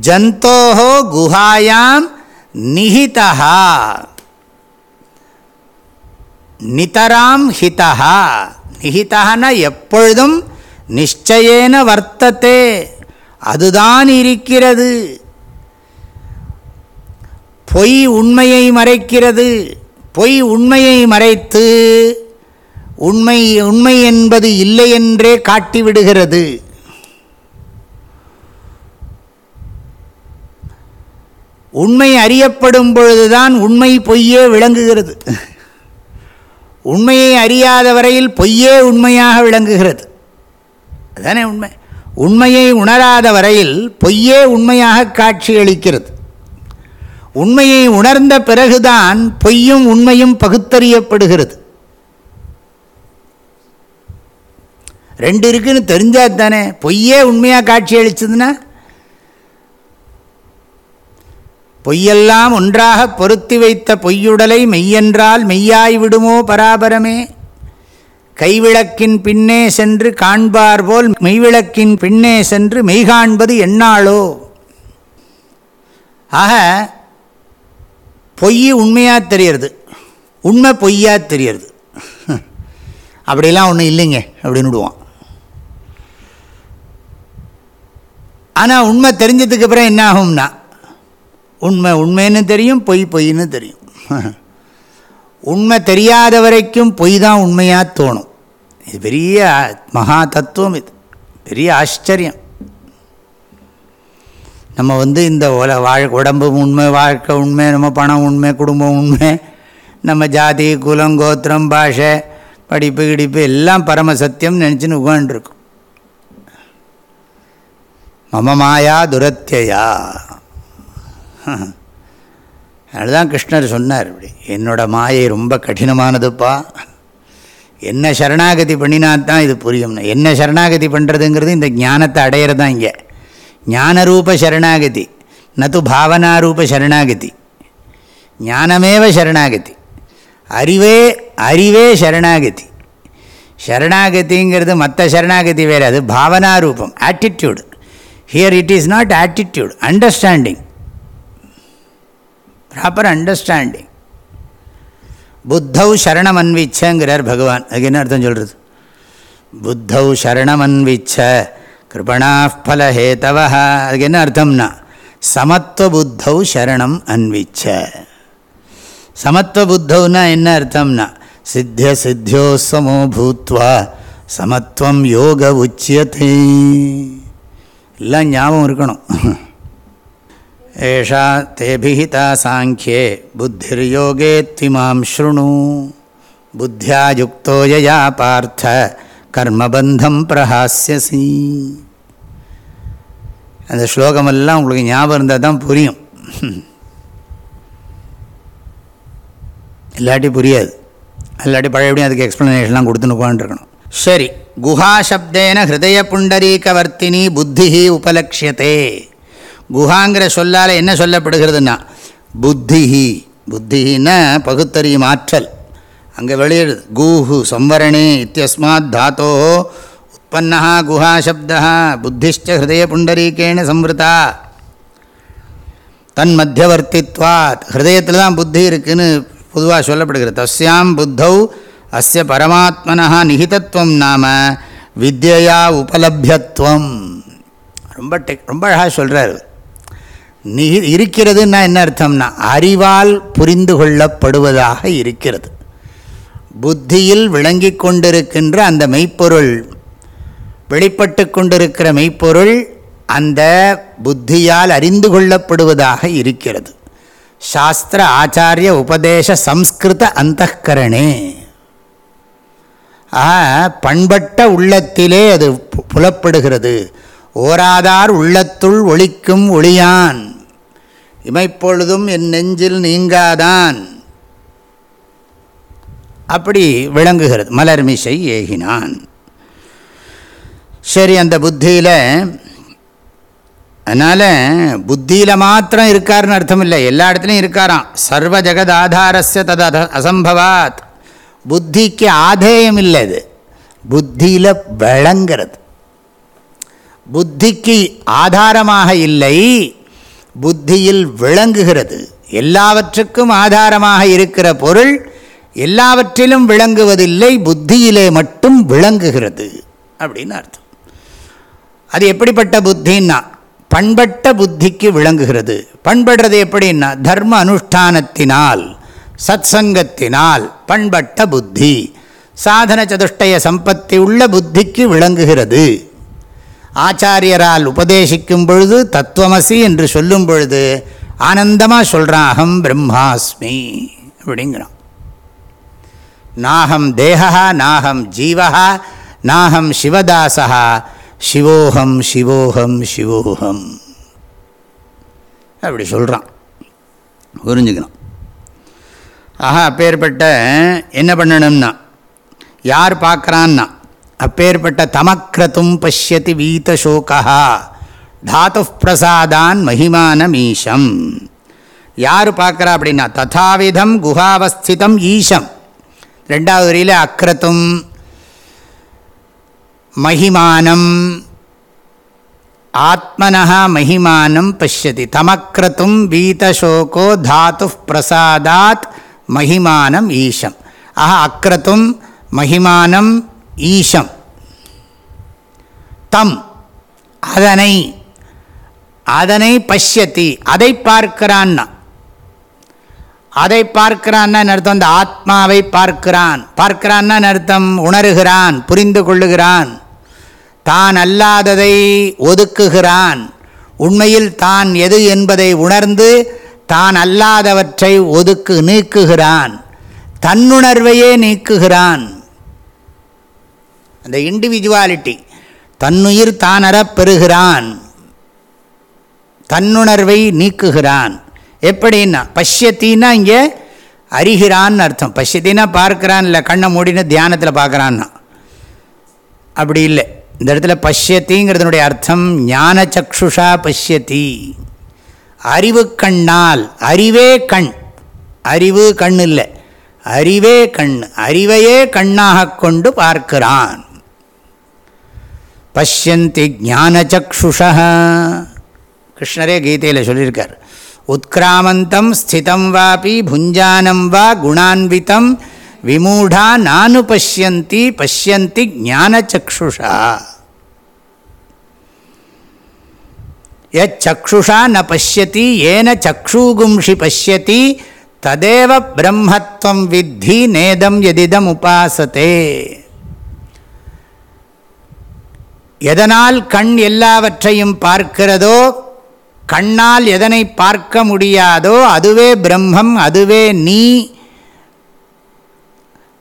S1: ஜந்தோஹோ குஹாயாம் நிஹிதா நிதராம் ஹிதா நிஹிதான்னா எப்பொழுதும் நிச்சயேன வர்த்தத்தே அதுதான் இருக்கிறது. பொய் உண்மையை மறைக்கிறது. பொய் உண்மையை மறைத்து உண்மை உண்மை என்பது இல்லை என்றே காட்டிவிடுகிறது. உண்மை அறியப்படும் பொழுதுதான் உண்மை பொய்யே விளங்குகிறது. உண்மையை அறியாத வரையில் பொய்யே உண்மையாக விளங்குகிறது. அதுதானே உண்மை. உண்மையை உணராத வரையில் பொய்யே உண்மையாக காட்சியளிக்கிறது. உண்மையை உணர்ந்த பிறகுதான் பொய்யும் உண்மையும் பகுத்தறியப்படுகிறது. ரெண்டு இருக்குன்னு தெரிஞ்சா தானே பொய்யே உண்மையாக காட்சி அளிச்சதுன்னா? பொய்யெல்லாம் ஒன்றாக பொருத்தி வைத்த பொய்யுடலை மெய்யென்றால் மெய்யாய் விடுமோ பராபரமே? கைவிளக்கின் பின்னே சென்று காண்பார் போல் மெய்விளக்கின் பின்னே சென்று மெய்காண்பது என்னாளோ ஆக பொய் உண்மையாக தெரியறது. உண்மை பொய்யாக தெரியறது. அப்படிலாம் ஒன்றும் இல்லைங்க அப்படின்னு விடுவான். ஆனால் உண்மை தெரிஞ்சதுக்கு அப்புறம் என்ன ஆகும்னா உண்மை உண்மைன்னு தெரியும் பொய் பொய்ன்னு தெரியும். உண்மை தெரியாத வரைக்கும் பொய் தான் உண்மையாக தோணும். இது பெரிய மகா தத்துவம் இது. பெரிய ஆச்சரியம். நம்ம வந்து இந்த உல வாழ் உடம்பு உண்மை வாழ்க்கை உண்மை நம்ம பணம் உண்மை குடும்பம் உண்மை நம்ம ஜாதி குலம் கோத்திரம் பாஷை படிப்பு கிடிப்பு எல்லாம் பரம சத்தியம் நினச்சின்னு உட்காந்துருக்கும் மம மாயா துரத்தியா அதுதான் கிருஷ்ணர் சொன்னார் இப்படி என்னோட மாயை ரொம்ப கடினமானதுப்பா. என்ன சரணாகதி பண்ணினா தான் இது புரியும்னா. என்ன சரணாகதி பண்ணுறதுங்கிறது இந்த ஞானத்தை அடையிறதான் இங்கே. ஞானரூப சரணாகதி நது பாவனாரூப சரணாகதி ஞானமேவ சரணாகதி. அறிவே அறிவே சரணாகதி. சரணாகதிங்கிறது மற்ற சரணாகதி வேறு அது பாவனாரூபம் attitude here it is not attitude understanding proper understanding புத்தௌ சரணம் அன்விச்சங்கிறார் பகவான். அதுக்கு என்ன அர்த்தம் சொல்கிறது புத்தௌ சரணம் கிருபணாஃபலஹேதவ அதுக்கு என்ன அர்த்தம்னா சமத்துவ புத்தௌ சரணம் அன்விச்ச. சமத்துவ புத்தௌனா என்ன அர்த்தம்னா சித்திய சித்தியோ சமோ பூத்வா சமத்துவம் யோக உச்சியத்தை எல்லாம் ஞாபகம் இருக்கணும். ஏஷா தேபிஹிதா சாங்கியே புத்திர்யோகே திமாம் ஸ்ருணு புத்தியா யுக்தோ யயா பார்த்த. கர்மபந்தம் பிரகாசியசி. அந்த ஸ்லோகமெல்லாம் உங்களுக்கு ஞாபகம் இருந்தால் தான் புரியும். இல்லாட்டி புரியாது. இல்லாட்டி பழையபடியும் அதுக்கு எக்ஸ்ப்ளனேஷன்லாம் கொடுத்துன்னு உட்காந்துருக்கணும் சரி குஹாசப்தேன ஹிருதய புண்டரீகவர்த்தினி புத்தி உபலட்சியத்தே குஹாங்கிற சொல்லால் என்ன சொல்லப்படுகிறதுன்னா புத்திஹி. புத்தின்னா பகுத்தறியும் ஆற்றல். அங்கே வெளியிடு. கூஹு சம்வரணி இத்தியஸ்மாத் தாத்தோ உற்பன்னா குஹாசப்தா புத்திஷ்ட ஹிருதய புண்டரீக்கேன சம்ருதா. தன் மத்தியவர்த்தித்வாத் ஹிருதயத்தில் தான் புத்தி இருக்குதுன்னு பொதுவாக சொல்லப்படுகிறது. தஸ்யாம் புத்தௌ அஸ்ய பரமாத்மனா நிகிதத்துவம் நாம வித்யா உபலபியத்துவம் ரொம்ப டெக் ரொம்ப அழகாக சொல்கிறார் நிகி இருக்கிறதுன்னா என்ன அர்த்தம்னா அறிவால் புரிந்து கொள்ளப்படுவதாக இருக்கிறது. புத்தியில் விளங்கி கொண்டிருக்கின்ற அந்த மெய்ப்பொருள் வெளிப்பட்டு கொண்டிருக்கிற மெய்ப்பொருள் அந்த புத்தியால் அறிந்து கொள்ளப்படுவதாக இருக்கிறது. சாஸ்திர ஆச்சாரிய உபதேச சம்ஸ்கிருத அந்தகரணே. ஆ பண்பட்ட உள்ளத்திலே அது புலப்படுகிறது. ஓராதார் உள்ளத்துள் ஒழிக்கும் ஒளியான். இமைப்பொழுதும் என் நெஞ்சில் நீங்காதான். அப்படி விளங்குகிறது. மலர்மிசை ஏகினான். சரி அந்த புத்தியில் அதனால் புத்தியில் மாத்திரம் இருக்காருன்னு அர்த்தம் இல்லை எல்லா இடத்துலையும் இருக்காராம். சர்வ ஜெகத் ஆதாரஸ்ய தது அசம்பவாத். புத்திக்கு ஆதேயம் இல்லை அது. புத்தியில் விளங்கிறது. புத்திக்கு ஆதாரமாக இல்லை புத்தியில் விளங்குகிறது. எல்லாவற்றுக்கும் ஆதாரமாக இருக்கிற பொருள் எல்லாவற்றிலும் விளங்குவதில்லை புத்தியிலே மட்டும் விளங்குகிறது அப்படின்னு அர்த்தம். அது எப்படிப்பட்ட புத்தின்னா பண்பட்ட புத்திக்கு விளங்குகிறது. பண்படுறது எப்படின்னா தர்ம அனுஷ்டானத்தினால் சத் சங்கத்தினால் பண்பட்ட புத்தி. சாதன சதுஷ்டய சம்பத்தி உள்ள புத்திக்கு விளங்குகிறது. ஆச்சாரியரால் உபதேசிக்கும் பொழுது தத்துவமசி என்று சொல்லும் பொழுது ஆனந்தமாக சொல்கிறான் அகம் பிரம்மாஸ்மி அப்படிங்கிறான். நாஹம் தேகா நாஹம் ஜீவா நாஹம் சிவதாசா சிவோகம் சிவோகம் சிவோகம் அப்படி சொல்கிறான் புரிஞ்சுக்கணும். ஆஹா அப்பேற்பட்ட என்ன பண்ணணும்னா யார் பார்க்குறான்னா அப்பேற்பட்ட தமக்ரதும் பசியதி வீத்தசோகா தாத்து பிரசாதான் மகிமானமீஷம். யார் பார்க்குறா அப்படின்னா ததாவிதம் குஹாவஸ்திதம் ஈஷம். ரெண்டாவது வரியில் அக்ரத்தும் மகிமானம் ஆத்மனா மகிமானம் பசியதி தமக்ரத்தும் வீதசோகோ தாத்து பிரசாதாத் மகிமானம் ஈஷம் ஆஹா அக்ரத்தும் மகிமானம் ஈஷம் தம் அதனை அதனை பசியத்தி அதை பார்க்கிறான்னா அதை பார்க்கிறான்னா அர்த்தம்? அந்த ஆத்மாவை பார்க்கிறான். பார்க்கிறான்னா அர்த்தம்? உணர்கிறான் புரிந்து கொள்ளுகிறான். தான் அல்லாததை ஒதுக்குகிறான். உண்மையில் தான் எது என்பதை உணர்ந்து தான் அல்லாதவற்றை ஒதுக்கு நீக்குகிறான். தன்னுணர்வையே நீக்குகிறான். அந்த இண்டிவிஜுவாலிட்டி தன்னுயிர் தானறப் பெறுகிறான். தன்னுணர்வை நீக்குகிறான். எப்படின்னா பஷ்யத்தின்னா இங்கே அறிகிறான்னு அர்த்தம். பஷ்யத்தின்னா பார்க்குறான் இல்லை கண்ணை மூடின்னு தியானத்தில் பார்க்குறான்னா. அப்படி இல்லை. இந்த இடத்துல பஷ்யத்திங்கிறதுனுடைய அர்த்தம் ஞான சக்ஷுஷா பஷ்யத்தி. அறிவு கண்ணால் அறிவே கண். அறிவு கண் இல்லை. அறிவே கண். அறிவையே கண்ணாக கொண்டு பார்க்கிறான். பஷ்யந்தி ஞானச்சக்ஷுஷா. கிருஷ்ணரே கீதையில் சொல்லியிருக்கார். உத்கிராமந்தம் ஸ்திதம் வாபி புஞ்சானம் வா குணான்விதம் விமூடா நானு பசியந்தி பசியந்தி ஞானச்சக்ஷுஷா. யச்சுஷா ந பசியதி ஏன சக்ஷூகும்ஷி பசியதி ததேவ பிரம்மத்வம் வித்தி நேதம் எதிதம் உபாசத்தே எதனால் கண் எல்லாவற்றையும் பார்க்கிறதோ கண்ணால் எதனை பார்க்க முடியாதோ அதுவே பிரம்மம் அதுவே நீ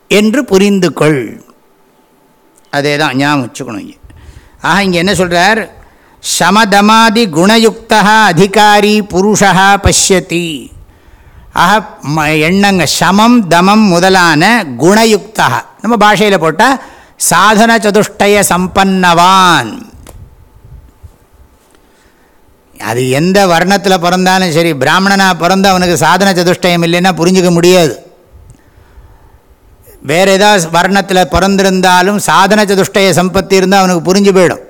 S1: என்று புரிந்து கொள். அதே தான் ஞாபகம் வச்சுக்கணும் இங்கே. ஆக இங்கே என்ன சொல்கிறார் சமதமாதி குணயுக்தா அதிகாரி புருஷா பசியத்தி ஆக ம எண்ணங்க சமம் தமம் முதலான குணயுக்தா நம்ம பாஷையில் போட்டால் சாதன சதுஷ்டய சம்பன்னவான். அது எந்த வர்ணத்தில் பிறந்தாலும் சரி பிராமணனாக பிறந்து அவனுக்கு சாதன சதுஷ்டயம் இல்லைன்னா புரிஞ்சிக்க முடியாது. வேறு ஏதாவது வர்ணத்தில் பிறந்திருந்தாலும் சாதன சதுஷ்டய சம்பத்தி இருந்தால் அவனுக்கு புரிஞ்சு போயிடும்.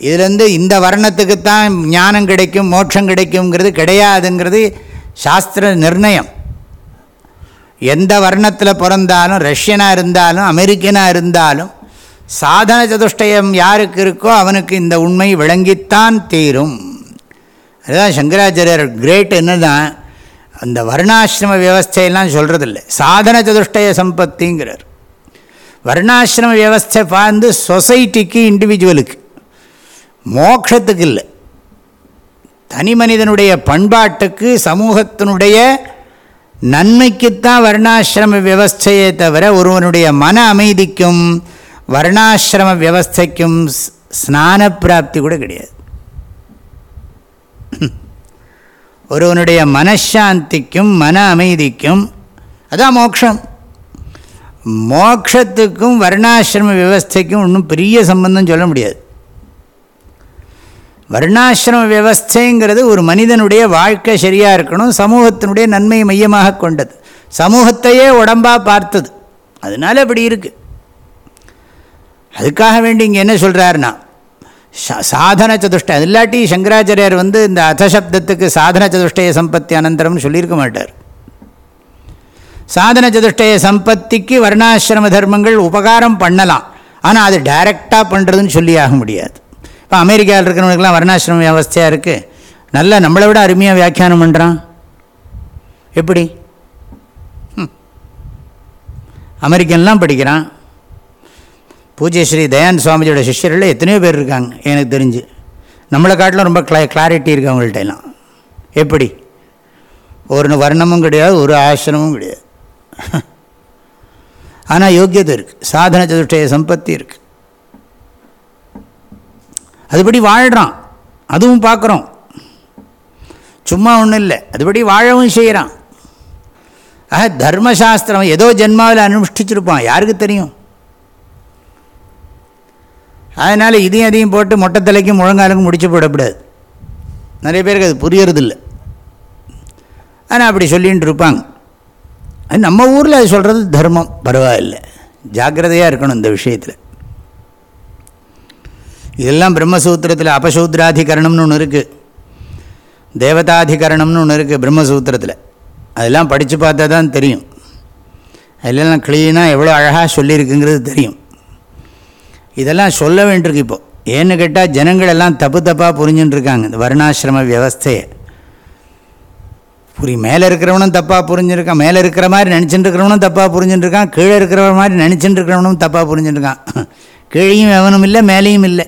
S1: இதுலேருந்து இந்த வர்ணத்துக்குத்தான் ஞானம் கிடைக்கும் மோட்சம் கிடைக்குங்கிறது கிடையாதுங்கிறது சாஸ்திர நிர்ணயம். எந்த வர்ணத்தில் பிறந்தாலும் ரஷ்யனாக இருந்தாலும் அமெரிக்கனாக இருந்தாலும் சாதன சதுஷ்டயம் யாருக்கு இருக்கோ அவனுக்கு இந்த உண்மை விளங்கித்தான் தீரும். அதுதான் சங்கராச்சாரியர் கிரேட் என்ன தான் அந்த வர்ணாசிரம வியவஸ்தையெல்லாம் சொல்கிறதில்ல சாதன சதுஷ்டய சம்பத்திங்கிறார். வர்ணாசிரம வியவஸ்தை பார்ந்து சொசைட்டிக்கு இண்டிவிஜுவலுக்கு மோக்ஷத்துக்கு இல்லை தனி மனிதனுடைய பண்பாட்டுக்கு சமூகத்தினுடைய நன்மைக்குத்தான் வர்ணாசிரம வியவஸ்தையே தவிர ஒருவனுடைய மன அமைதிக்கும் வர்ணாசிரம வியவஸ்தைக்கும் ஸ்நான பிராப்தி கூட கிடையாது. ஒருவனுடைய மனசாந்திக்கும் மன அமைதிக்கும் அதான் மோக்ஷம். மோக்ஷத்துக்கும் வர்ணாசிரம விவஸ்தைக்கும் ஒன்றும் பெரிய சம்பந்தம் சொல்ல முடியாது. வர்ணாசிரம விவஸ்தைங்கிறது ஒரு மனிதனுடைய வாழ்க்கை சரியாக இருக்கணும் சமூகத்தினுடைய நன்மை மையமாக கொண்டது. சமூகத்தையே உடம்பாக பார்த்தது. அதனால் அப்படி இருக்குது அதுக்காக வேண்டி இங்கே என்ன சொல்கிறாருன்னா சாதன சதுஷ்ட. இல்லாட்டி சங்கராச்சாரியர் வந்து இந்த அர்த்தசப்தத்துக்கு சாதன சதுஷ்டய சம்பத்தி அனந்தரம்னு சொல்லியிருக்க மாட்டார். சாதன சதுஷ்டய சம்பத்திக்கு வர்ணாசிரம தர்மங்கள் உபகாரம் பண்ணலாம். ஆனால் அது டைரெக்டாக பண்ணுறதுன்னு சொல்லி ஆக முடியாது. இப்போ அமெரிக்காவில் இருக்கிறவங்களுக்குலாம் வர்ணாசிரம வியவஸ்தையாக இருக்குது நல்லா நம்மளை விட அருமையாக வியாக்கியானம் பண்ணுறான் எப்படி? அமெரிக்கன்லாம் படிக்கிறான். பூஜ்ய ஸ்ரீ தயானந்த சுவாமிஜியோட சிஷ்யர்கள் எத்தனையோ பேர் இருக்காங்க எனக்கு தெரிஞ்சு. நம்மளை காட்டிலும் ரொம்ப கிளா கிளாரிட்டி இருக்குது அவங்கள்ட்ட எல்லாம். எப்படி? ஒரு வர்ணமும் கிடையாது ஒரு ஆசிரமும் கிடையாது. ஆனால் யோக்கியத்தை இருக்குது சாதன சதுஷ்டய சம்பத்தி இருக்குது அதுபடி வாழ்கிறான் அதுவும் பார்க்குறோம் சும்மா ஒன்றும் இல்லை அதுபடி வாழவும் செய்கிறான் ஆக தர்மசாஸ்திரம் ஏதோ ஜென்மாவில் அனுஷ்டிச்சிருப்பான் யாருக்கு தெரியும்? அதனால் இதையும் அதையும் போட்டு மொட்டை தலைக்கும் முழங்காலுக்கும் முடிச்சு போடக்கூடாது. நிறைய பேருக்கு அது புரியறதில்ல. ஆனால் அப்படி சொல்லின்னு இருப்பாங்க. அது நம்ம ஊரில் அது சொல்கிறது தர்மம் பரவாயில்ல. ஜாக்கிரதையாக இருக்கணும் இந்த விஷயத்தில். இதெல்லாம் பிரம்மசூத்திரத்தில் அபசூத்ராதிகரணம்னு ஒன்று இருக்குது தேவதாதிகரணம்னு ஒன்று இருக்குது பிரம்மசூத்திரத்தில். அதெல்லாம் படித்து பார்த்தா தான் தெரியும். அதிலெல்லாம் க்ளீனாக எவ்வளோ அழகாக சொல்லியிருக்குங்கிறது தெரியும். இதெல்லாம் சொல்ல வேண்டியிருக்கு இப்போது ஏன்னு கேட்டால் ஜனங்கள் எல்லாம் தப்பு தப்பாக புரிஞ்சுட்டுருக்காங்க இந்த வருணாசிரம வியவஸ்தையை புரி மேலே இருக்கிறவனும் தப்பாக புரிஞ்சுருக்கான் மேலே இருக்கிற மாதிரி நினச்சிட்டு இருக்கிறவனும் தப்பாக புரிஞ்சுட்டுருக்கான் கீழே இருக்கிற மாதிரி நினச்சிட்டு இருக்கிறவனும் தப்பாக புரிஞ்சுட்டுருக்கான் கீழேயும் எவனும் இல்லை மேலேயும் இல்லை.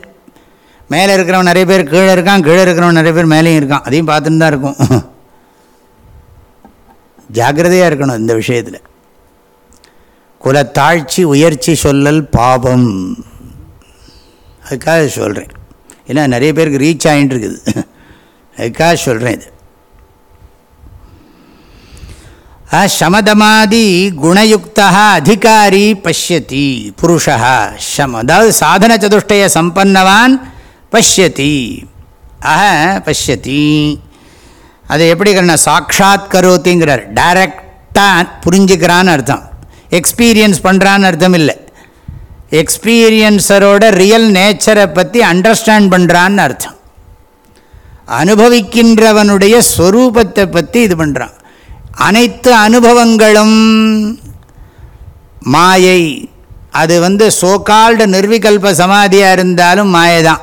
S1: மேலே இருக்கிறவன் நிறைய பேர் கீழே இருக்கான் கீழே இருக்கிறவன் நிறைய பேர் மேலேயும் இருக்கான். அதையும் பார்த்துட்டு தான் இருக்கும். ஜாக்கிரதையாக இருக்கணும் இந்த விஷயத்தில். குலத்தாழ்ச்சி உயர்ச்சி சொல்லல் பாபம். அதுக்காக சொல்கிறேன் ஏன்னா நிறைய பேருக்கு ரீச் ஆகிட்டு இருக்குது. அதுக்காக சொல்கிறேன் இது. சமதமாதி குணயுக்தா அதிகாரி பசியதி புருஷா சம. அதாவது சாதன சதுஷ்டய சம்பன்னவான் பசியதி ஆஹ பசியதி அதை எப்படி கண்ணா சாட்சாத் கரோத்திங்கிறார். டைரக்டாக புரிஞ்சுக்கிறான்னு அர்த்தம். எக்ஸ்பீரியன்ஸ் பண்ணுறான்னு அர்த்தம் இல்லை. எக்ஸ்பீரியன்ஸரோட ரியல் நேச்சரை பற்றி அண்டர்ஸ்டாண்ட் பண்ணுறான்னு அர்த்தம். அனுபவிக்கின்றவனுடைய ஸ்வரூபத்தை பற்றி இது பண்ணுறான் அனைத்து அனுபவங்களும் மாயை. அது வந்து சோகால்டு நிர்விகல்ப சமாதியாக இருந்தாலும் மாயை தான்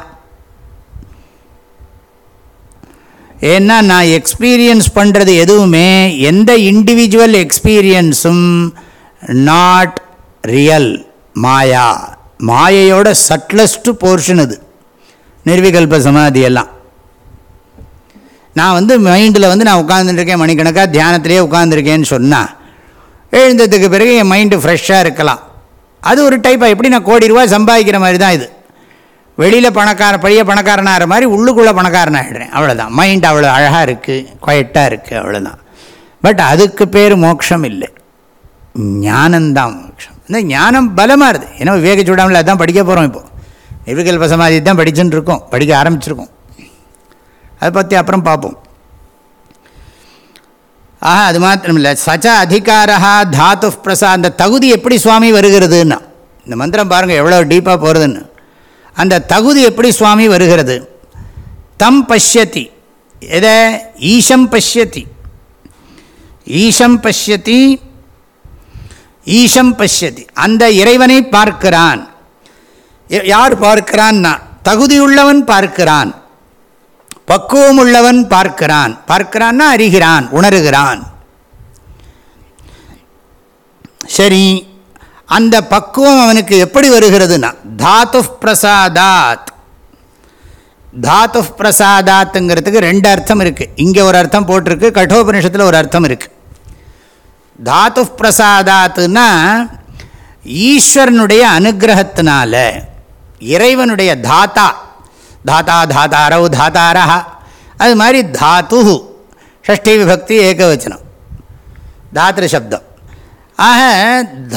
S1: ஏன்னா நான் எக்ஸ்பீரியன்ஸ் பண்ணுறது எதுவுமே எந்த இண்டிவிஜுவல் எக்ஸ்பீரியன்ஸும் நாட் ரியல் மாயா. மாயையோட சட்லஸ்ட்டு போர்ஷன் அது. நிர்விகல்ப சமாதி எல்லாம். நான் வந்து மைண்டில் வந்து நான் உட்காந்துருக்கேன் மணிக்கணக்காக தியானத்திலே உட்காந்துருக்கேன்னு சொன்னால் எழுந்ததுக்கு பிறகு என் மைண்டு ஃப்ரெஷ்ஷாக இருக்கலாம். அது ஒரு டைப்பாக எப்படி நான் கோடி ரூபாய் சம்பாதிக்கிற மாதிரி தான் இது. வெளியில் பணக்கார பழைய பணக்காரனாகிற மாதிரி உள்ளுக்குள்ளே பணக்காரனாகிடுறேன் அவ்வளோதான் மைண்ட் அவ்வளோ அழகாக இருக்குது குவைட்டாக இருக்குது அவ்வளோதான் பட் அதுக்கு பேர் மோட்சம் இல்லை. ஞானந்தான் மோட்சம். இந்த ஞானம் பலமாக இருக்குது ஏன்னா விவேக சூடாமல் அதுதான் படிக்க போகிறோம் இப்போது நிர்விகல்ப சமாதி தான் படிச்சுன்னு இருக்கோம். படிக்க ஆரம்பிச்சிருக்கோம். அதை பற்றி அப்புறம் பார்ப்போம். ஆஹா அது மாத்திரம் இல்லை. சச்ச அதிகாரா தாத்து பிரசா அந்த தகுதி எப்படி சுவாமி வருகிறதுன்னா இந்த மந்திரம் பாருங்கள் எவ்வளோ டீப்பாக போகிறதுன்னு அந்த தகுதி எப்படி சுவாமி வருகிறது? தம் பஷ்யத்தி எதை? ஈஷம் பஷ்யத்தி ஈஷம் பஷ்யத்தி ஈஷம் பஷ்யதி. அந்த இறைவனை பார்க்கிறான். யார் பார்க்கிறான்னா தகுதியுள்ளவன் பார்க்கிறான். பக்குவம் உள்ளவன் பார்க்கிறான். பார்க்கிறான்னா அறிகிறான் உணர்கிறான். சரி அந்த பக்குவம் அவனுக்கு எப்படி வருகிறதுனா தாத்து பிரசாதாத். தாத்து பிரசாதாத்துங்கிறதுக்கு ரெண்டு அர்த்தம் இருக்குது இங்கே ஒரு அர்த்தம் போட்டிருக்கு கட்டோபனிஷத்தில் ஒரு அர்த்தம் இருக்குது தாத்து பிரசாதாத்துன்னா ஈஸ்வரனுடைய அனுகிரகத்தினால இறைவனுடைய தாத்தா தாத்தா தாத்தாரவு தாத்தாரா அது மாதிரி தாத்து ஷஷ்டி விபக்தி ஏகவச்சனம் தாத்திர சப்தம். ஆக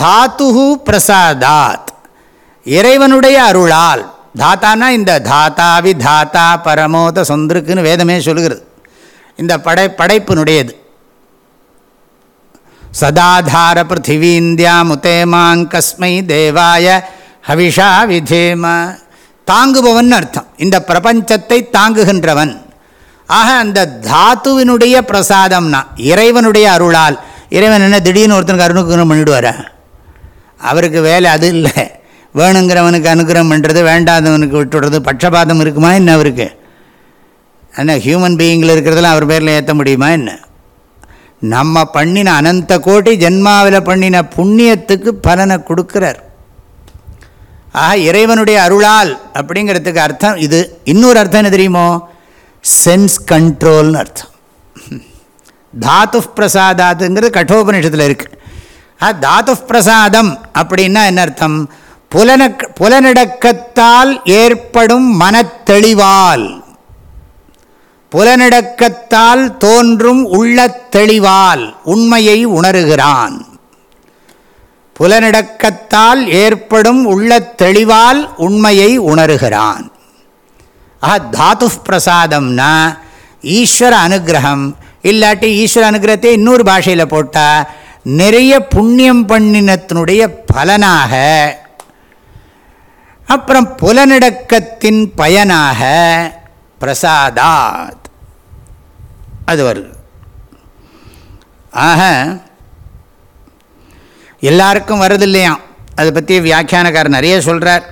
S1: தாத்து பிரசாதாத் இறைவனுடைய அருளால் தாத்தானா இந்த தாத்தாவி தாத்தா பரமோத சொந்திருக்குன்னு வேதமே சொல்கிறது இந்த படை படைப்பினுடையது. சதாதார பிருத்திவீந்தியா முத்தேமாங்கஸ்மை தேவாய ஹவிஷா விதேம. தாங்குபவன் அர்த்தம். இந்த பிரபஞ்சத்தை தாங்குகின்றவன். ஆக அந்த தாத்துவினுடைய பிரசாதம்னா இறைவனுடைய அருளால். இறைவன் என்ன திடீர்னு ஒருத்தனுக்கு அருணுகிரம் பண்ணிவிடுவார அவருக்கு வேலை அது இல்லை. வேணுங்கிறவனுக்கு அனுகிரகம் பண்ணுறது வேண்டாதவனுக்கு விட்டுடுறது பட்சபாதம் இருக்குமா என்ன அவருக்கு? ஆனால் ஹியூமன் பீயிங்கில் இருக்கிறதெல்லாம் அவர் பேரில் ஏற்ற முடியுமா என்ன? நம்ம பண்ணின அனந்த கோட்டி ஜென்மாவில் பண்ணின புண்ணியத்துக்கு பலனை கொடுக்குறார். ஆக இறைவனுடைய அருளால் அப்படிங்கிறதுக்கு அர்த்தம் இது. இன்னொரு அர்த்தம் என்ன தெரியுமோ? சென்ஸ் கண்ட்ரோல்னு அர்த்தம். தாத்து பிரசாதாத்துங்கிறது கட்டோபனிஷத்தில் இருக்குது ஆ தாத்து பிரசாதம் அப்படின்னா என்ன அர்த்தம்? புலன புலனடக்கத்தால் ஏற்படும் மனத்தெளிவால். புலனடக்கத்தால் தோன்றும் உள்ள தெளிவால் உண்மையை உணர்கிறான். புலனடக்கத்தால் ஏற்படும் உள்ள தெளிவால் உண்மையை உணர்கிறான். ஆஹா தாத்து பிரசாதம்னா ஈஸ்வர அனுகிரகம். இல்லாட்டி ஈஸ்வர அனுகிரகத்தை இன்னொரு பாஷையில் போட்டால் நிறைய புண்ணியம் பண்ணினத்தினுடைய பலனாக அப்புறம் புலனடக்கத்தின் பயனாக பிரசாதாத் அது வருது. ஆக எல்லாருக்கும் வருது இல்லையாம் அதை பற்றி வியாக்கியானக்காரர் நிறைய சொல்கிறார்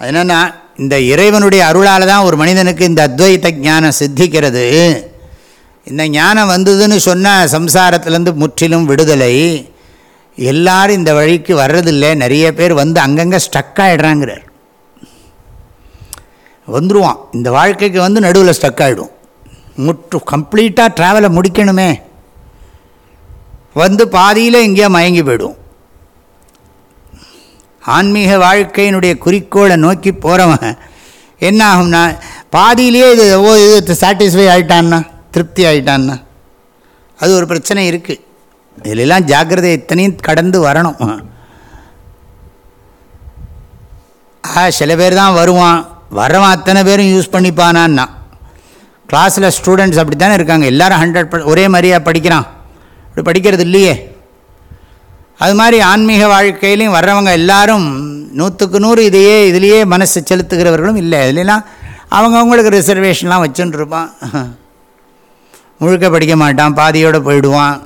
S1: அது என்னென்னா இந்த இறைவனுடைய அருளால் தான் ஒரு மனிதனுக்கு இந்த அத்வைத்த ஞானம் சித்திக்கிறது. இந்த ஞானம் வந்ததுன்னு சொன்னால் சம்சாரத்திலேருந்து முற்றிலும் விடுதலை. எல்லாரும் இந்த வழிக்கு வர்றதில்லை. நிறைய பேர் வந்து அங்கங்கே ஸ்டக் ஆகிடுறாங்கிறார் வந்துடுவான் இந்த வாழ்க்கைக்கு வந்து நடுவில் ஸ்டக் ஆகிடும் முற்று கம்ப்ளீட்டாக ட்ராவலை முடிக்கணுமே. வந்து பாதியில் எங்கேயோ மயங்கி போயிடும். ஆன்மீக வாழ்க்கையினுடைய குறிக்கோளை நோக்கி போகிறவன் என்ன ஆகும்னா பாதியிலேயே இது ஓ இது சாட்டிஸ்ஃபை ஆகிட்டான்னா திருப்தி ஆகிட்டான்னா அது ஒரு பிரச்சனை இருக்குது இதிலெல்லாம் ஜாக்கிரதை இத்தனையும் கடந்து வரணும். ஆ சில பேர் தான் வருவான். வரவன் அத்தனை பேரும் யூஸ் பண்ணிப்பானான்னா கிளாஸில் ஸ்டூடெண்ட்ஸ் அப்படி தானே இருக்காங்க. எல்லோரும் ஹண்ட்ரட் ஒரே மாதிரியாக படிக்கிறான். அப்படி படிக்கிறது இல்லையே. அது மாதிரி ஆன்மீக வாழ்க்கையிலையும் வர்றவங்க எல்லாரும் நூற்றுக்கு நூறு இதையே இதுலேயே மனசு செலுத்துகிறவர்களும் இல்லை. இதுலாம் அவங்கவுங்களுக்கு ரிசர்வேஷன்லாம் வச்சுன்னு இருப்பான் முழுக்க படிக்க மாட்டான் பாதியோடு போயிடுவான்.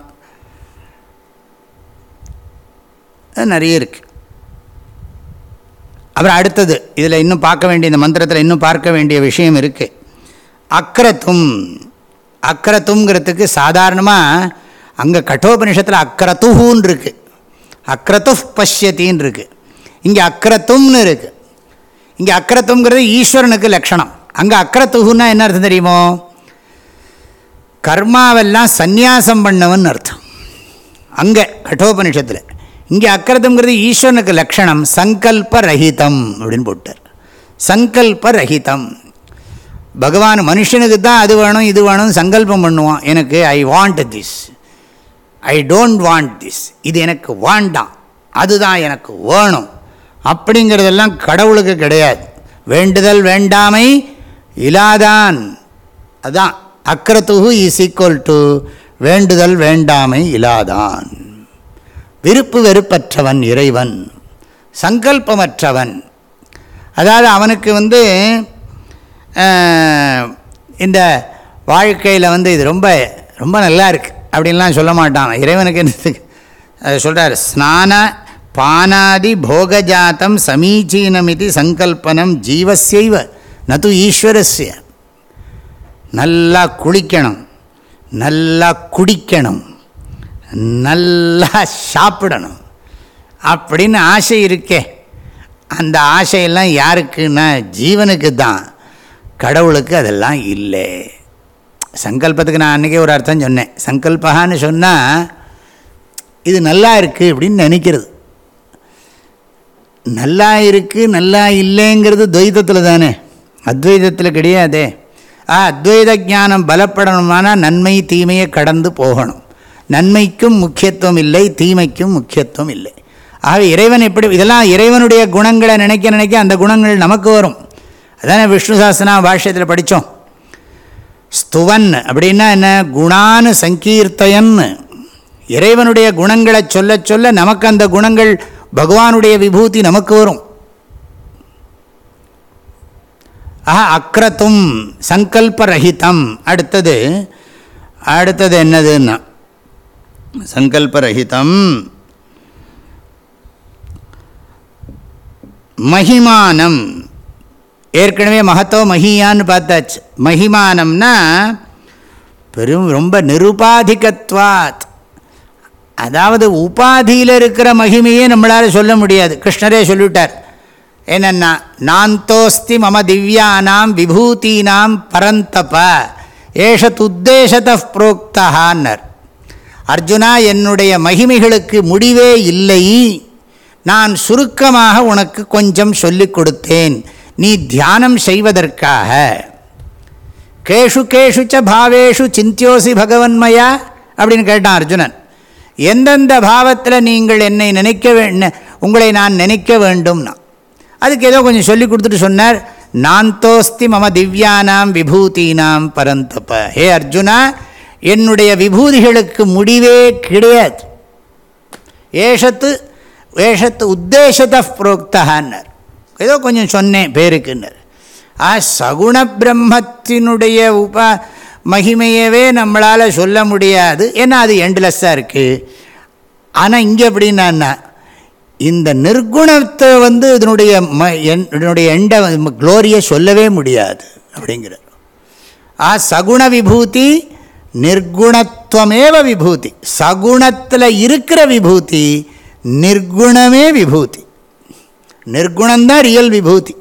S1: அது நிறைய இருக்குது அப்புறம் அடுத்தது இதில் இன்னும் பார்க்க வேண்டிய இந்த மந்திரத்தில் இன்னும் பார்க்க வேண்டிய விஷயம் இருக்குது அக்ரத்தும் அக்ரத்துங்கிறதுக்கு சாதாரணமாக அங்கே கட்டோபனிஷத்தில் அக்ரத்துஹூன் இருக்குது அக்ரத்து பஷ்யத்தின்னு இருக்குது இங்கே அக்ரத்தும்னு இருக்குது இங்கே அக்ரத்துங்கிறது ஈஸ்வரனுக்கு லக்ஷணம் அங்கே அக்ரத்துகுன்னா என்ன அர்த்தம் தெரியுமோ? கர்மாவெல்லாம் சந்நியாசம் பண்ணவன் அர்த்தம். அங்கே கட்டோபனிஷத்தில். இங்கே அக்கிரதங்கிறது ஈஸ்வரனுக்கு லக்ஷணம் சங்கல்ப ரஹிதம் அப்படின்னு போட்டார். சங்கல்ப ரஹிதம் பகவான் மனுஷனுக்கு தான் அது வேணும் இது வேணும் சங்கல்பம் பண்ணுவான். எனக்கு I want this I don't want this இது எனக்கு வாண்டாம். அதுதான் எனக்கு வேணும். அப்படிங்கிறதெல்லாம் கடவுளுக்கு கிடையாது. வேண்டுதல் வேண்டாமை இலாதான். அதான். அக்ரத்துகு இஸ் ஈக்குவல் டு வேண்டுதல் வேண்டாமை இலாதான். விருப்பு வெறுப்பற்றவன் இறைவன். சங்கல்பமற்றவன். அதாவது அவனுக்கு வந்து இந்த வாழ்க்கையில் வந்து இது ரொம்ப ரொம்ப நல்லா இருக்குது அப்படின்லாம் சொல்ல மாட்டான். இறைவனுக்கு என்ன சொல்கிறார் ஸ்நான பானாதி போகஜாத்தம் சமீச்சீனமிதி சங்கல்பனம் ஜீவசைவ நது ஈஸ்வரஸ்ய. நல்லா குளிக்கணும் நல்லா குடிக்கணும் நல்லா சாப்பிடணும் அப்படின்னு ஆசை இருக்கே. அந்த ஆசையெல்லாம் யாருக்குன்னா ஜீவனுக்கு தான் கடவுளுக்கு அதெல்லாம் இல்லை. சங்கல்பத்துக்கு நான் அன்றைக்கே ஒரு அர்த்தம் சொன்னேன். சங்கல்பகான்னு சொன்னால் இது நல்லா இருக்குது அப்படின்னு நினைக்கிறது. நல்லா இருக்குது நல்லா இல்லைங்கிறது துவைதத்தில் தானே. அத்வைதத்தில் கிடையாதே. ஆ அத்வைத ஜானம் பலப்படணுமானால் நன்மை தீமையை கடந்து போகணும். நன்மைக்கும் முக்கியத்துவம் இல்லை தீமைக்கும் முக்கியத்துவம் இல்லை. ஆக இறைவன் எப்படி இதெல்லாம் இறைவனுடைய குணங்களை நினைக்க நினைக்க அந்த குணங்கள் நமக்கு வரும். அதானே விஷ்ணு சாஸ்திரம் பாஷ்யத்தில் படித்தோம் ஸ்துவன் அப்படின்னா என்ன? குணான் சங்கீர்த்தயன்னு. இறைவனுடைய குணங்களை சொல்ல சொல்ல நமக்கு அந்த குணங்கள் பகவானுடைய விபூதி நமக்கு வரும். ஆஹா அக்ரத்தும் சங்கல்பரஹிதம். அடுத்தது அடுத்தது என்னதுன்னா? சங்கல்பரஹிதம். மகிமானம். ஏற்கனவே மகத்தோ மகியான்னு பார்த்தாச்சு. மகிமானம்னா பெரும் ரொம்ப நிருபாதிகத்வாத். அதாவது உபாதியில் இருக்கிற மகிமையே நம்மளால் சொல்ல முடியாது. கிருஷ்ணரே சொல்லிவிட்டார். என்னென்னா நாந்தோஸ்தி மம திவ்யானாம் விபூதீனாம் பரந்தப ஏஷ துத்தேசத புரோக்தஹான்னர். அர்ஜுனா என்னுடைய மகிமைகளுக்கு முடிவே இல்லை. நான் சுருக்கமாக உனக்கு கொஞ்சம் சொல்லிக் கொடுத்தேன். நீ தியானம் செய்வதற்காக. கேஷு கேஷு ச பாவேஷு சிந்தியோசி பகவன்மயா அப்படின்னு கேட்டான் அர்ஜுனன். எந்தெந்த பாவத்தில் நீங்கள் என்னை நினைக்க வே உங்களை நான் நினைக்க வேண்டும்னா. அதுக்கு ஏதோ கொஞ்சம் சொல்லி கொடுத்துட்டு சொன்னார். நாந்தோஸ்தி மம திவ்யானாம் விபூதீனாம் பரந்தப்ப ஹே அர்ஜுனா என்னுடைய விபூதிகளுக்கு முடிவே கிடையாது. ஏஷத்து ஏஷத்து உத்தேசத புரோக்தகான்னர் ஏதோ கொஞ்சம் சொன்னேன் பேருக்குன்னர். ஆ சகுண பிரம்மத்தினுடைய உப மகிமையவே நம்மளால் சொல்ல முடியாது. ஏன்னா அது எண்ட்லெஸ்ஸாக இருக்குது ஆனால் இங்கே எப்படின்னா இந்த நிர்குணத்தை வந்து இதனுடைய ம என்னுடைய எண்டை க்ளோரியை சொல்லவே முடியாது அப்படிங்கிறார். ஆ சகுண விபூதி நிர்குணத்துவமேவ விபூதி. சகுணத்தில் இருக்கிற விபூதி நிர்குணமே விபூதி. நிர்குணந்தான் ரியல் விபூதி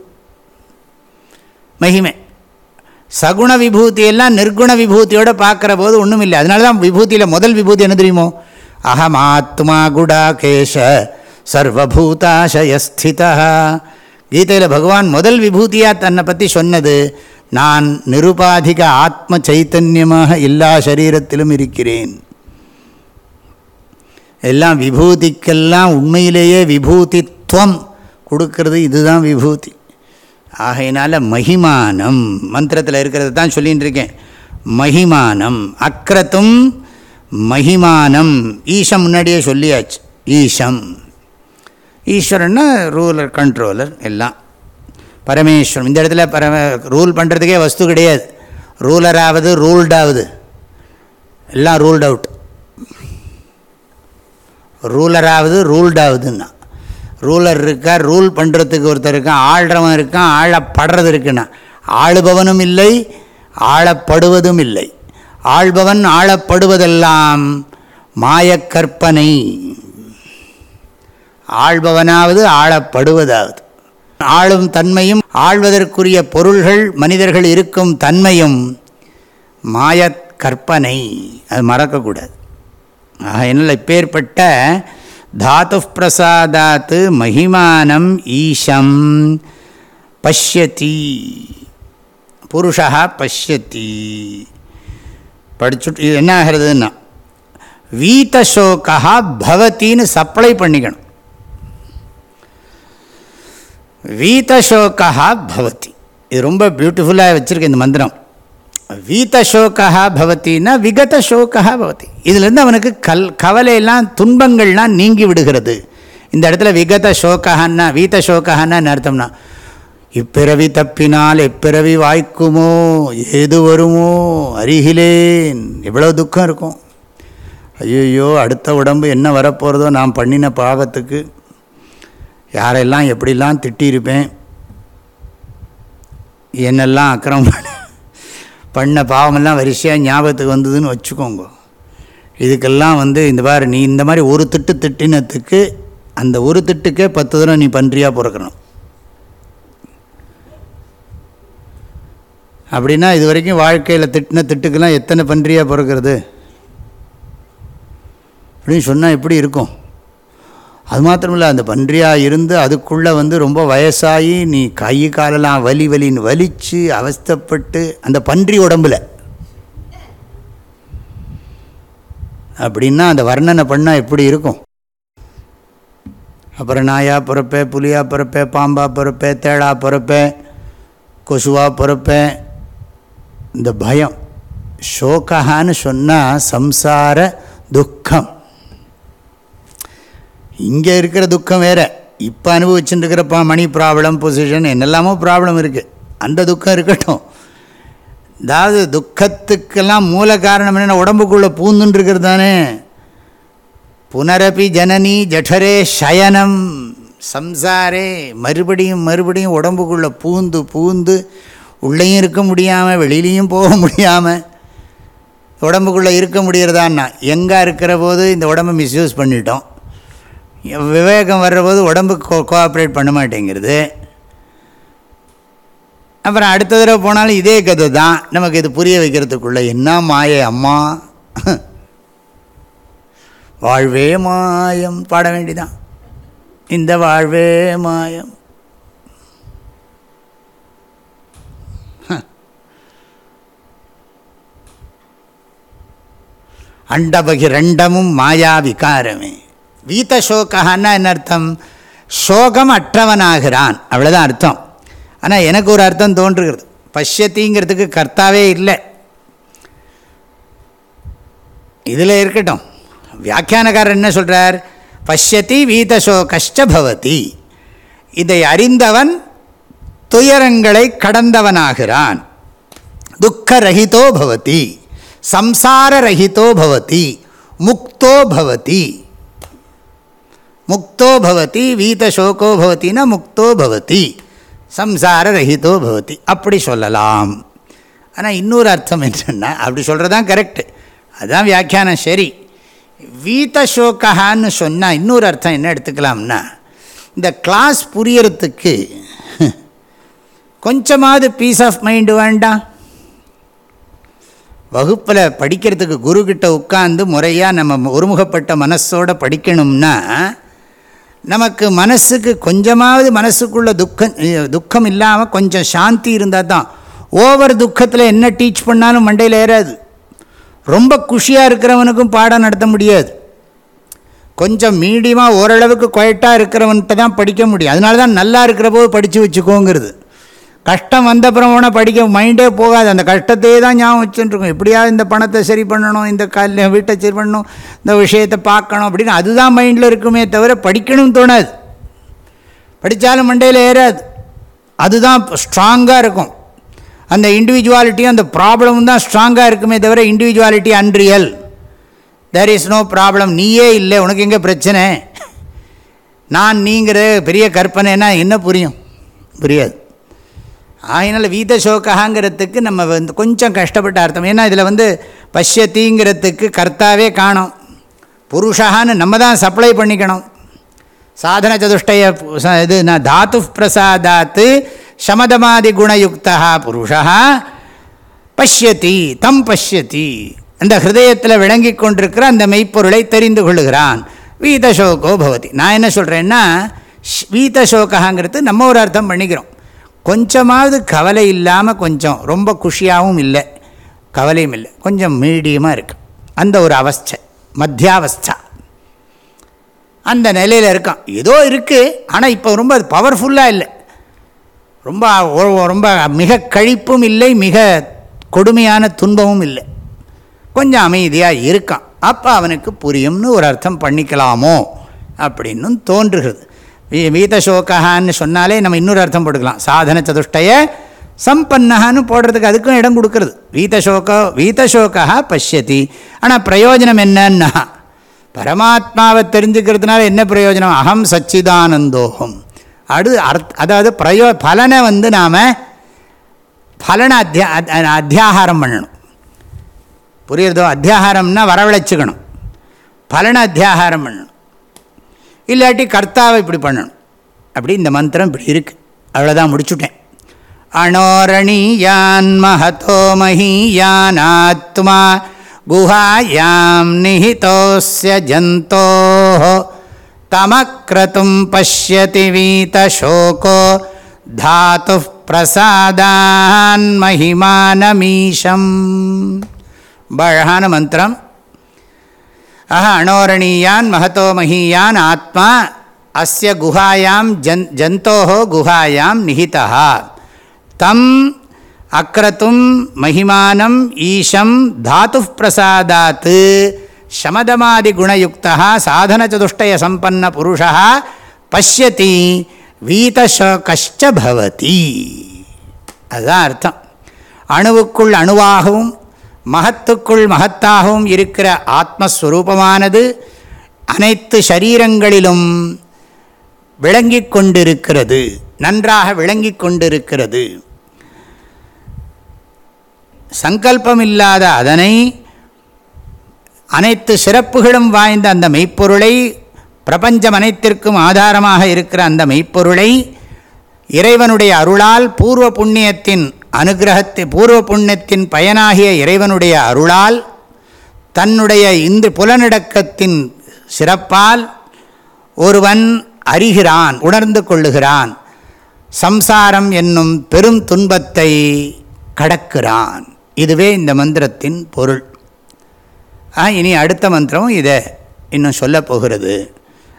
S1: மகிமை. சகுண விபூதியெல்லாம் நிர்குண விபூதியோடு பார்க்குற போது ஒன்றும் இல்லை. அதனால தான் விபூதியில் முதல் விபூதி என்ன தெரியுமோ? அகமாத்மா குடாகேஷ சர்வபூதாசயஸ்திதா. கீதையில் பகவான் முதல் விபூதியாக தன்னை பற்றி சொன்னது நான் நிருபாதிக ஆத்ம சைத்தன்யமாக எல்லா சரீரத்திலும் இருக்கிறேன். எல்லாம் விபூதிக்கெல்லாம் உண்மையிலேயே விபூதித்வம் கொடுக்கறது இதுதான் விபூதி. ஆகையினால மகிமானம் மந்திரத்தில் இருக்கிறத தான் சொல்லின்னு இருக்கேன் மகிமானம் அக்ரத்தும் மகிமானம். ஈஷம் முன்னாடியே சொல்லியாச்சு. ஈஷம் ஈஸ்வரன்னா ரூலர் கண்ட்ரோலர் எல்லாம். பரமேஸ்வரம் இந்த இடத்துல பரம ரூல் பண்ணுறதுக்கே வஸ்து கிடையாது. ரூலராவது ரூல்டாவது எல்லாம் ரூல்ட் அவுட் ரூலராவது ரூல்டாவதுன்னா ரூலர் இருக்கா ரூல் பண்ணுறதுக்கு ஒருத்தர் இருக்கான் ஆள்றவன் இருக்கான் ஆழப்படுறது இருக்குன்னா. ஆளுபவனும் இல்லை ஆளப்படுவதும் இல்லை. ஆள்பவன் ஆளப்படுவதெல்லாம் மாயக்கற்பனை. ஆள்பவனாவது ஆளப்படுவதாவது. ஆளும் தன்மையும் ஆள்வதற்குரிய பொருள்கள் மனிதர்கள் இருக்கும் தன்மையும் மாயக்கற்பனை. அது மறக்கக்கூடாது. ஆக என்னால் இப்பேற்பட்ட தாத்து பிரசாதாத்து மகிமானம் ஈஷம் பஷ்யதி புருஷா பஷ்யதி படிச்சுட்டு இது என்ன ஆகிறதுன்னா வீத்தசோகா பவத்தின்னு சப்ளை பண்ணிக்கணும் வீத்தசோகா பவதி இது ரொம்ப பியூட்டிஃபுல்லாக வச்சுருக்கேன் இந்த மந்திரம் வீத்தசோகா பவத்தின்னா விகத சோகா பவதி. இதுலேருந்து அவனுக்கு கல் கவலையெல்லாம் துன்பங்கள்லாம் நீங்கி விடுகிறது. இந்த இடத்துல விகத சோகான்னா வீத்த சோகான்னு அர்த்தம்னா இப்பிறவி தப்பினால் எப்பிறவி வாய்க்குமோ ஏது வருமோ அருகிலேன். எவ்வளோ துக்கம் இருக்கும். ஐயோ அடுத்த உடம்பு என்ன வரப்போகிறதோ நான் பண்ணின பாவத்துக்கு யாரெல்லாம் எப்படிலாம் திட்டியிருப்பேன் என்னெல்லாம் அக்கிரமம் பண்ண பாவமெல்லாம் வரிசையாக ஞாபகத்துக்கு வந்ததுன்னு வச்சுக்கோங்க. இதுக்கெல்லாம் வந்து இந்த மாதிரி நீ இந்த மாதிரி ஒரு திட்டு திட்டினத்துக்கு அந்த ஒரு திட்டுக்கே பத்து தடவை நீ பன்றியாக பிறக்கணும். அப்படின்னா இது வரைக்கும் வாழ்க்கையில் திட்டின திட்டுக்கெல்லாம் எத்தனை பன்றியாக பிறக்கிறது? அப்படின்னு சொன்னால் எப்படி இருக்கும்? அது மாத்திரமில்ல அந்த பன்றியாக இருந்து அதுக்குள்ளே வந்து ரொம்ப வயசாகி நீ கை காலெல்லாம் வலி வலின்னு வலித்து அவஸ்தப்பட்டு அந்த பன்றி உடம்பில். அப்படின்னா அந்த வர்ணனை பண்ணால் எப்படி இருக்கும்? அப்புறம் நாயா பிறப்பேன் புலியா பிறப்பேன் பாம்பா பிறப்பேன் தேளா பிறப்பேன் கொசுவா பிறப்பேன் இந்த பயம் ஷோகான்னு சொன்னால் சம்சார துக்கம். இங்கே இருக்கிற துக்கம் வேறு. இப்போ அனுபவிச்சுட்டுருக்கிறப்பா மணி ப்ராப்ளம் பொசிஷன் என்னெல்லாமோ ப்ராப்ளம் இருக்குது அந்த துக்கம் இருக்கட்டும். அதாவது துக்கத்துக்கெல்லாம் மூல காரணம் என்னென்ன உடம்புக்குள்ளே பூந்துன்ட்ருக்கிறது தானே. புனரபி ஜனனி ஜடரே சயனம். சம்சாரே மறுபடியும் மறுபடியும் உடம்புக்குள்ளே பூந்து பூந்து உள்ளேயும் இருக்க முடியாமல் வெளியிலையும் போக முடியாமல் உடம்புக்குள்ளே இருக்க முடியறதான்னா எங்கே இருக்கிற போது இந்த உடம்பை மிஸ்யூஸ் பண்ணிட்டோம். விவேகம் வர்றபோது உடம்புக்கு கோ கோஆப்ரேட் பண்ண மாட்டேங்கிறது. அப்புறம் அடுத்த தடவை போனாலும் இதே கதை தான். நமக்கு இது புரிய வைக்கிறதுக்குள்ள என்ன மாய அம்மா? வாழ்வே மாயம். பாட வேண்டிதான். இந்த வாழ்வே மாயம். அண்டபகி ரெண்டமும் மாயா விகாரமே வீத்தசோகான்னா என்ன அர்த்தம் சோகம் அற்றவனாகிறான் அவ்வளோதான் அர்த்தம். ஆனால் எனக்கு ஒரு அர்த்தம் தோன்றுகிறது. பஷ்யத்திங்கிறதுக்கு கர்த்தாவே இல்லை. இதில் இருக்கட்டும். வியாக்கியானக்காரர் என்ன சொல்கிறார் பஷ்யதி வீதசோகஷ்ட பவதி. இதை அறிந்தவன் துயரங்களை கடந்தவனாகிறான். துக்கரகிதோ பவதி. சம்சாரரகிதோ பவதி. முக்தோ பவதி. முக்தோ பவதி வீதசோகோ பவத்தின்னா முக்தோ பவதி சம்சாரரகிதோ பவதி. அப்படி சொல்லலாம். ஆனால் இன்னொரு அர்த்தம் என்னென்னா அப்படி சொல்கிறது தான் கரெக்டு அதுதான் வியாக்கியானம். சரி. வீதசோகான்னு சொன்னால் இன்னொரு அர்த்தம் என்ன எடுத்துக்கலாம்னா இந்த கிளாஸ் புரியறதுக்கு கொஞ்சமாவது பீஸ் ஆஃப் மைண்டு வேண்டாம். வகுப்பில் படிக்கிறதுக்கு குருக்கிட்ட உட்காந்து முறையாக நம்ம ஒருமுகப்பட்ட மனசோடு படிக்கணும்னா நமக்கு மனசுக்கு கொஞ்சமாவது மனசுக்குள்ள துக்கம் துக்கம் இல்லாமல் கொஞ்சம் சாந்தி இருந்தால் தான் ஓவர் துக்கத்தில் என்ன டீச் பண்ணாலும் மண்டையில் ஏறாது. ரொம்ப குஷியாக இருக்கிறவனுக்கும் பாடம் நடத்த முடியாது. கொஞ்சம் மீடியமாக ஓரளவுக்கு குவைட்டாக இருக்கிறவன்கிட்ட தான் படிக்க முடியும். அதனால தான் நல்லா இருக்கிற போது படித்து வச்சுக்கோங்கிறது. கஷ்டம் வந்தப்புறம் போனால் படிக்க மைண்டே போகாது. அந்த கஷ்டத்தையே தான் ஞாபகம் வச்சுருக்கோம் எப்படியாவது இந்த பணத்தை சரி பண்ணணும் இந்த கல் வீட்டை சரி பண்ணணும் இந்த விஷயத்தை பார்க்கணும் அப்படின்னு அதுதான் மைண்டில் இருக்குமே தவிர படிக்கணும்னு தோணாது. படித்தாலும் மண்டையில் ஏறாது. அதுதான் ஸ்ட்ராங்காக இருக்கும். அந்த இண்டிவிஜுவாலிட்டியும் அந்த ப்ராப்ளமும் தான் ஸ்ட்ராங்காக இருக்குமே தவிர individuality unreal there is no problem நீயே இல்லை. உனக்கு எங்கே பிரச்சனை? நான் நீங்கிற பெரிய கற்பனைனா என்ன புரியும்? புரியாது. ஆயினால் வீத சோகாங்கிறதுக்கு நம்ம வந்து கொஞ்சம் கஷ்டப்பட்ட அர்த்தம். ஏன்னா இதில் வந்து பஷ்யத்திங்கிறதுக்கு கர்த்தாவே காணும். புருஷான்னு நம்ம தான் சப்ளை பண்ணிக்கணும். சாதன சதுஷ்டய ச- இது நான் தாத்து பிரசாதாத்து சமதமாதி குணயுக்தா புருஷா பஷ்யதி தம் பஷ்யதி. அந்த ஹிருதயத்தில் விளங்கி கொண்டிருக்கிற அந்த மெய்ப்பொருளை தெரிந்து கொள்ளுகிறான். வீதசோகோ பவதி. நான் என்ன சொல்கிறேன்னா வீதசோகாங்கிறது நம்ம ஒரு அர்த்தம் பண்ணிக்கிறோம். கொஞ்சமாவது கவலை இல்லாமல் கொஞ்சம் ரொம்ப குஷியாகவும் இல்லை கவலையும் இல்லை. கொஞ்சம் மீடியமாக இருக்கு. அந்த ஒரு அவஸ்தை மத்தியாவஸ்தா. அந்த நிலையில் இருக்கான். ஏதோ இருக்குது ஆனால் இப்போ ரொம்ப அது பவர்ஃபுல்லாக இல்லை. ரொம்ப ரொம்ப மிக கழிப்பும் இல்லை மிக கொடுமையான துன்பமும் இல்லை. கொஞ்சம் அமைதியாக இருக்கான். அப்போ அவனுக்கு புரியும்னு ஒரு அர்த்தம் பண்ணிக்கலாமோ அப்படின்னும் தோன்றுகிறது. வீதசோகான்னு சொன்னாலே நம்ம இன்னொரு அர்த்தம் போட்டுக்கலாம் சாதன சதுஷ்டய சம்பன்னு போடுறதுக்கு அதுக்கும் இடம் கொடுக்கறது வீதசோகோ வீதசோகா பஷ்யதி ஆனால் பிரயோஜனம் என்னன்னா பரமாத்மாவை தெரிஞ்சுக்கிறதுனால என்ன பிரயோஜனம் அகம் சச்சிதானந்தோகம் அடு அர்த் அதாவது பிரயோ பலனை வந்து நாம் பலனை அத்தியா அத்- அத்தியாகாரம் பண்ணணும் புரியுறதோ அத்தியாகாரம்னா வரவழைச்சிக்கணும் பலனை அத்தியாகாரம் பண்ணணும் இல்லாட்டி கர்த்தாவை இப்படி பண்ணணும். அப்படி இந்த மந்திரம் இப்படி இருக்குது அவ்வளோதான் முடிச்சுட்டேன். அணோரணீயான் மகதோ மஹீயான் ஆத்மா குஹாயாம் நிஹிதோஸ்ய ஜந்தோ தமக்ரதும் பசியதி வீதசோகோ தாத்து பிரசாதான் மகிமானமீஷம் அழகான மந்திரம் அஹ அணோரணீயான் மகதோ மஹீயான் ஆத்மா அஸ்ய குஹாயாம் ஜன் ஜந்தோஹோ குஹாயாம் நிகிதா தம் அக்ரத்தும் மகிமானம் ஈஷம் தாத்து பிரசாதாத் சமதமாதிகுணயுக்தா சாதனச்சதுஷ்டய சம்பன்ன புருஷா பசியதி வீதசோகஷ்ட பவதி. அதுதான் அர்த்தம். அணுவுக்குள் அணுவாகவும் மகத்துக்குள் மகத்தாகவும் இருக்கிற ஆத்மஸ்வரூபமானது அனைத்து சரீரங்களிலும் விளங்கிக் கொண்டிருக்கிறது நன்றாக விளங்கிக் கொண்டிருக்கிறது. சங்கல்பமில்லாத அதனை அனைத்து சிறப்புகளும் வாய்ந்த அந்த மெய்ப்பொருளை பிரபஞ்சம் அனைத்திற்கும் ஆதாரமாக இருக்கிற அந்த மெய்ப்பொருளை இறைவனுடைய அருளால் பூர்வ புண்ணியத்தின் அனுகிரகத்தை பூர்வ புண்ணியத்தின் பயனாகிய இறைவனுடைய அருளால் தன்னுடைய இந்த புலனடக்கத்தின் சிறப்பால் ஒருவன் அறிகிறான் உணர்ந்து கொள்ளுகிறான். சம்சாரம் என்னும் பெரும் துன்பத்தை கடக்கிறான். இதுவே இந்த மந்திரத்தின் பொருள். ஆ இனி அடுத்த மந்திரம் இதை இன்னும் சொல்ல போகிறது.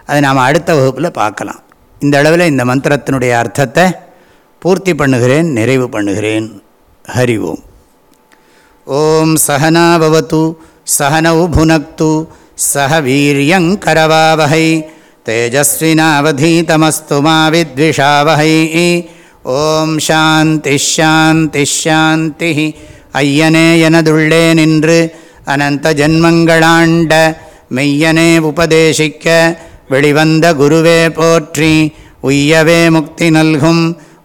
S1: அதை நாம் அடுத்த வகுப்பில் பார்க்கலாம். இந்த அளவில் இந்த மந்திரத்தினுடைய அர்த்தத்தை பூர்த்தி பண்ணுகிறேன் நிறைவு பண்ணுகிறேன். ஹரி ஓம். ஓம் சகனாபவத்து சகனௌ புனக்து சக வீரியங்கரவாவகை தேஜஸ்வினாவதீதமஸ்து மாவித்விஷாவகை ஓம் சாந்தி ஷாந்தி ஷாந்தி ஐயனே எனதுள்ளே நின்று அனந்த ஜன்மங்களாண்ட மெய்யனே உபதேசிக்க வெளிவந்த குருவே போற்றி உய்யவே முக்தி நல்கும்.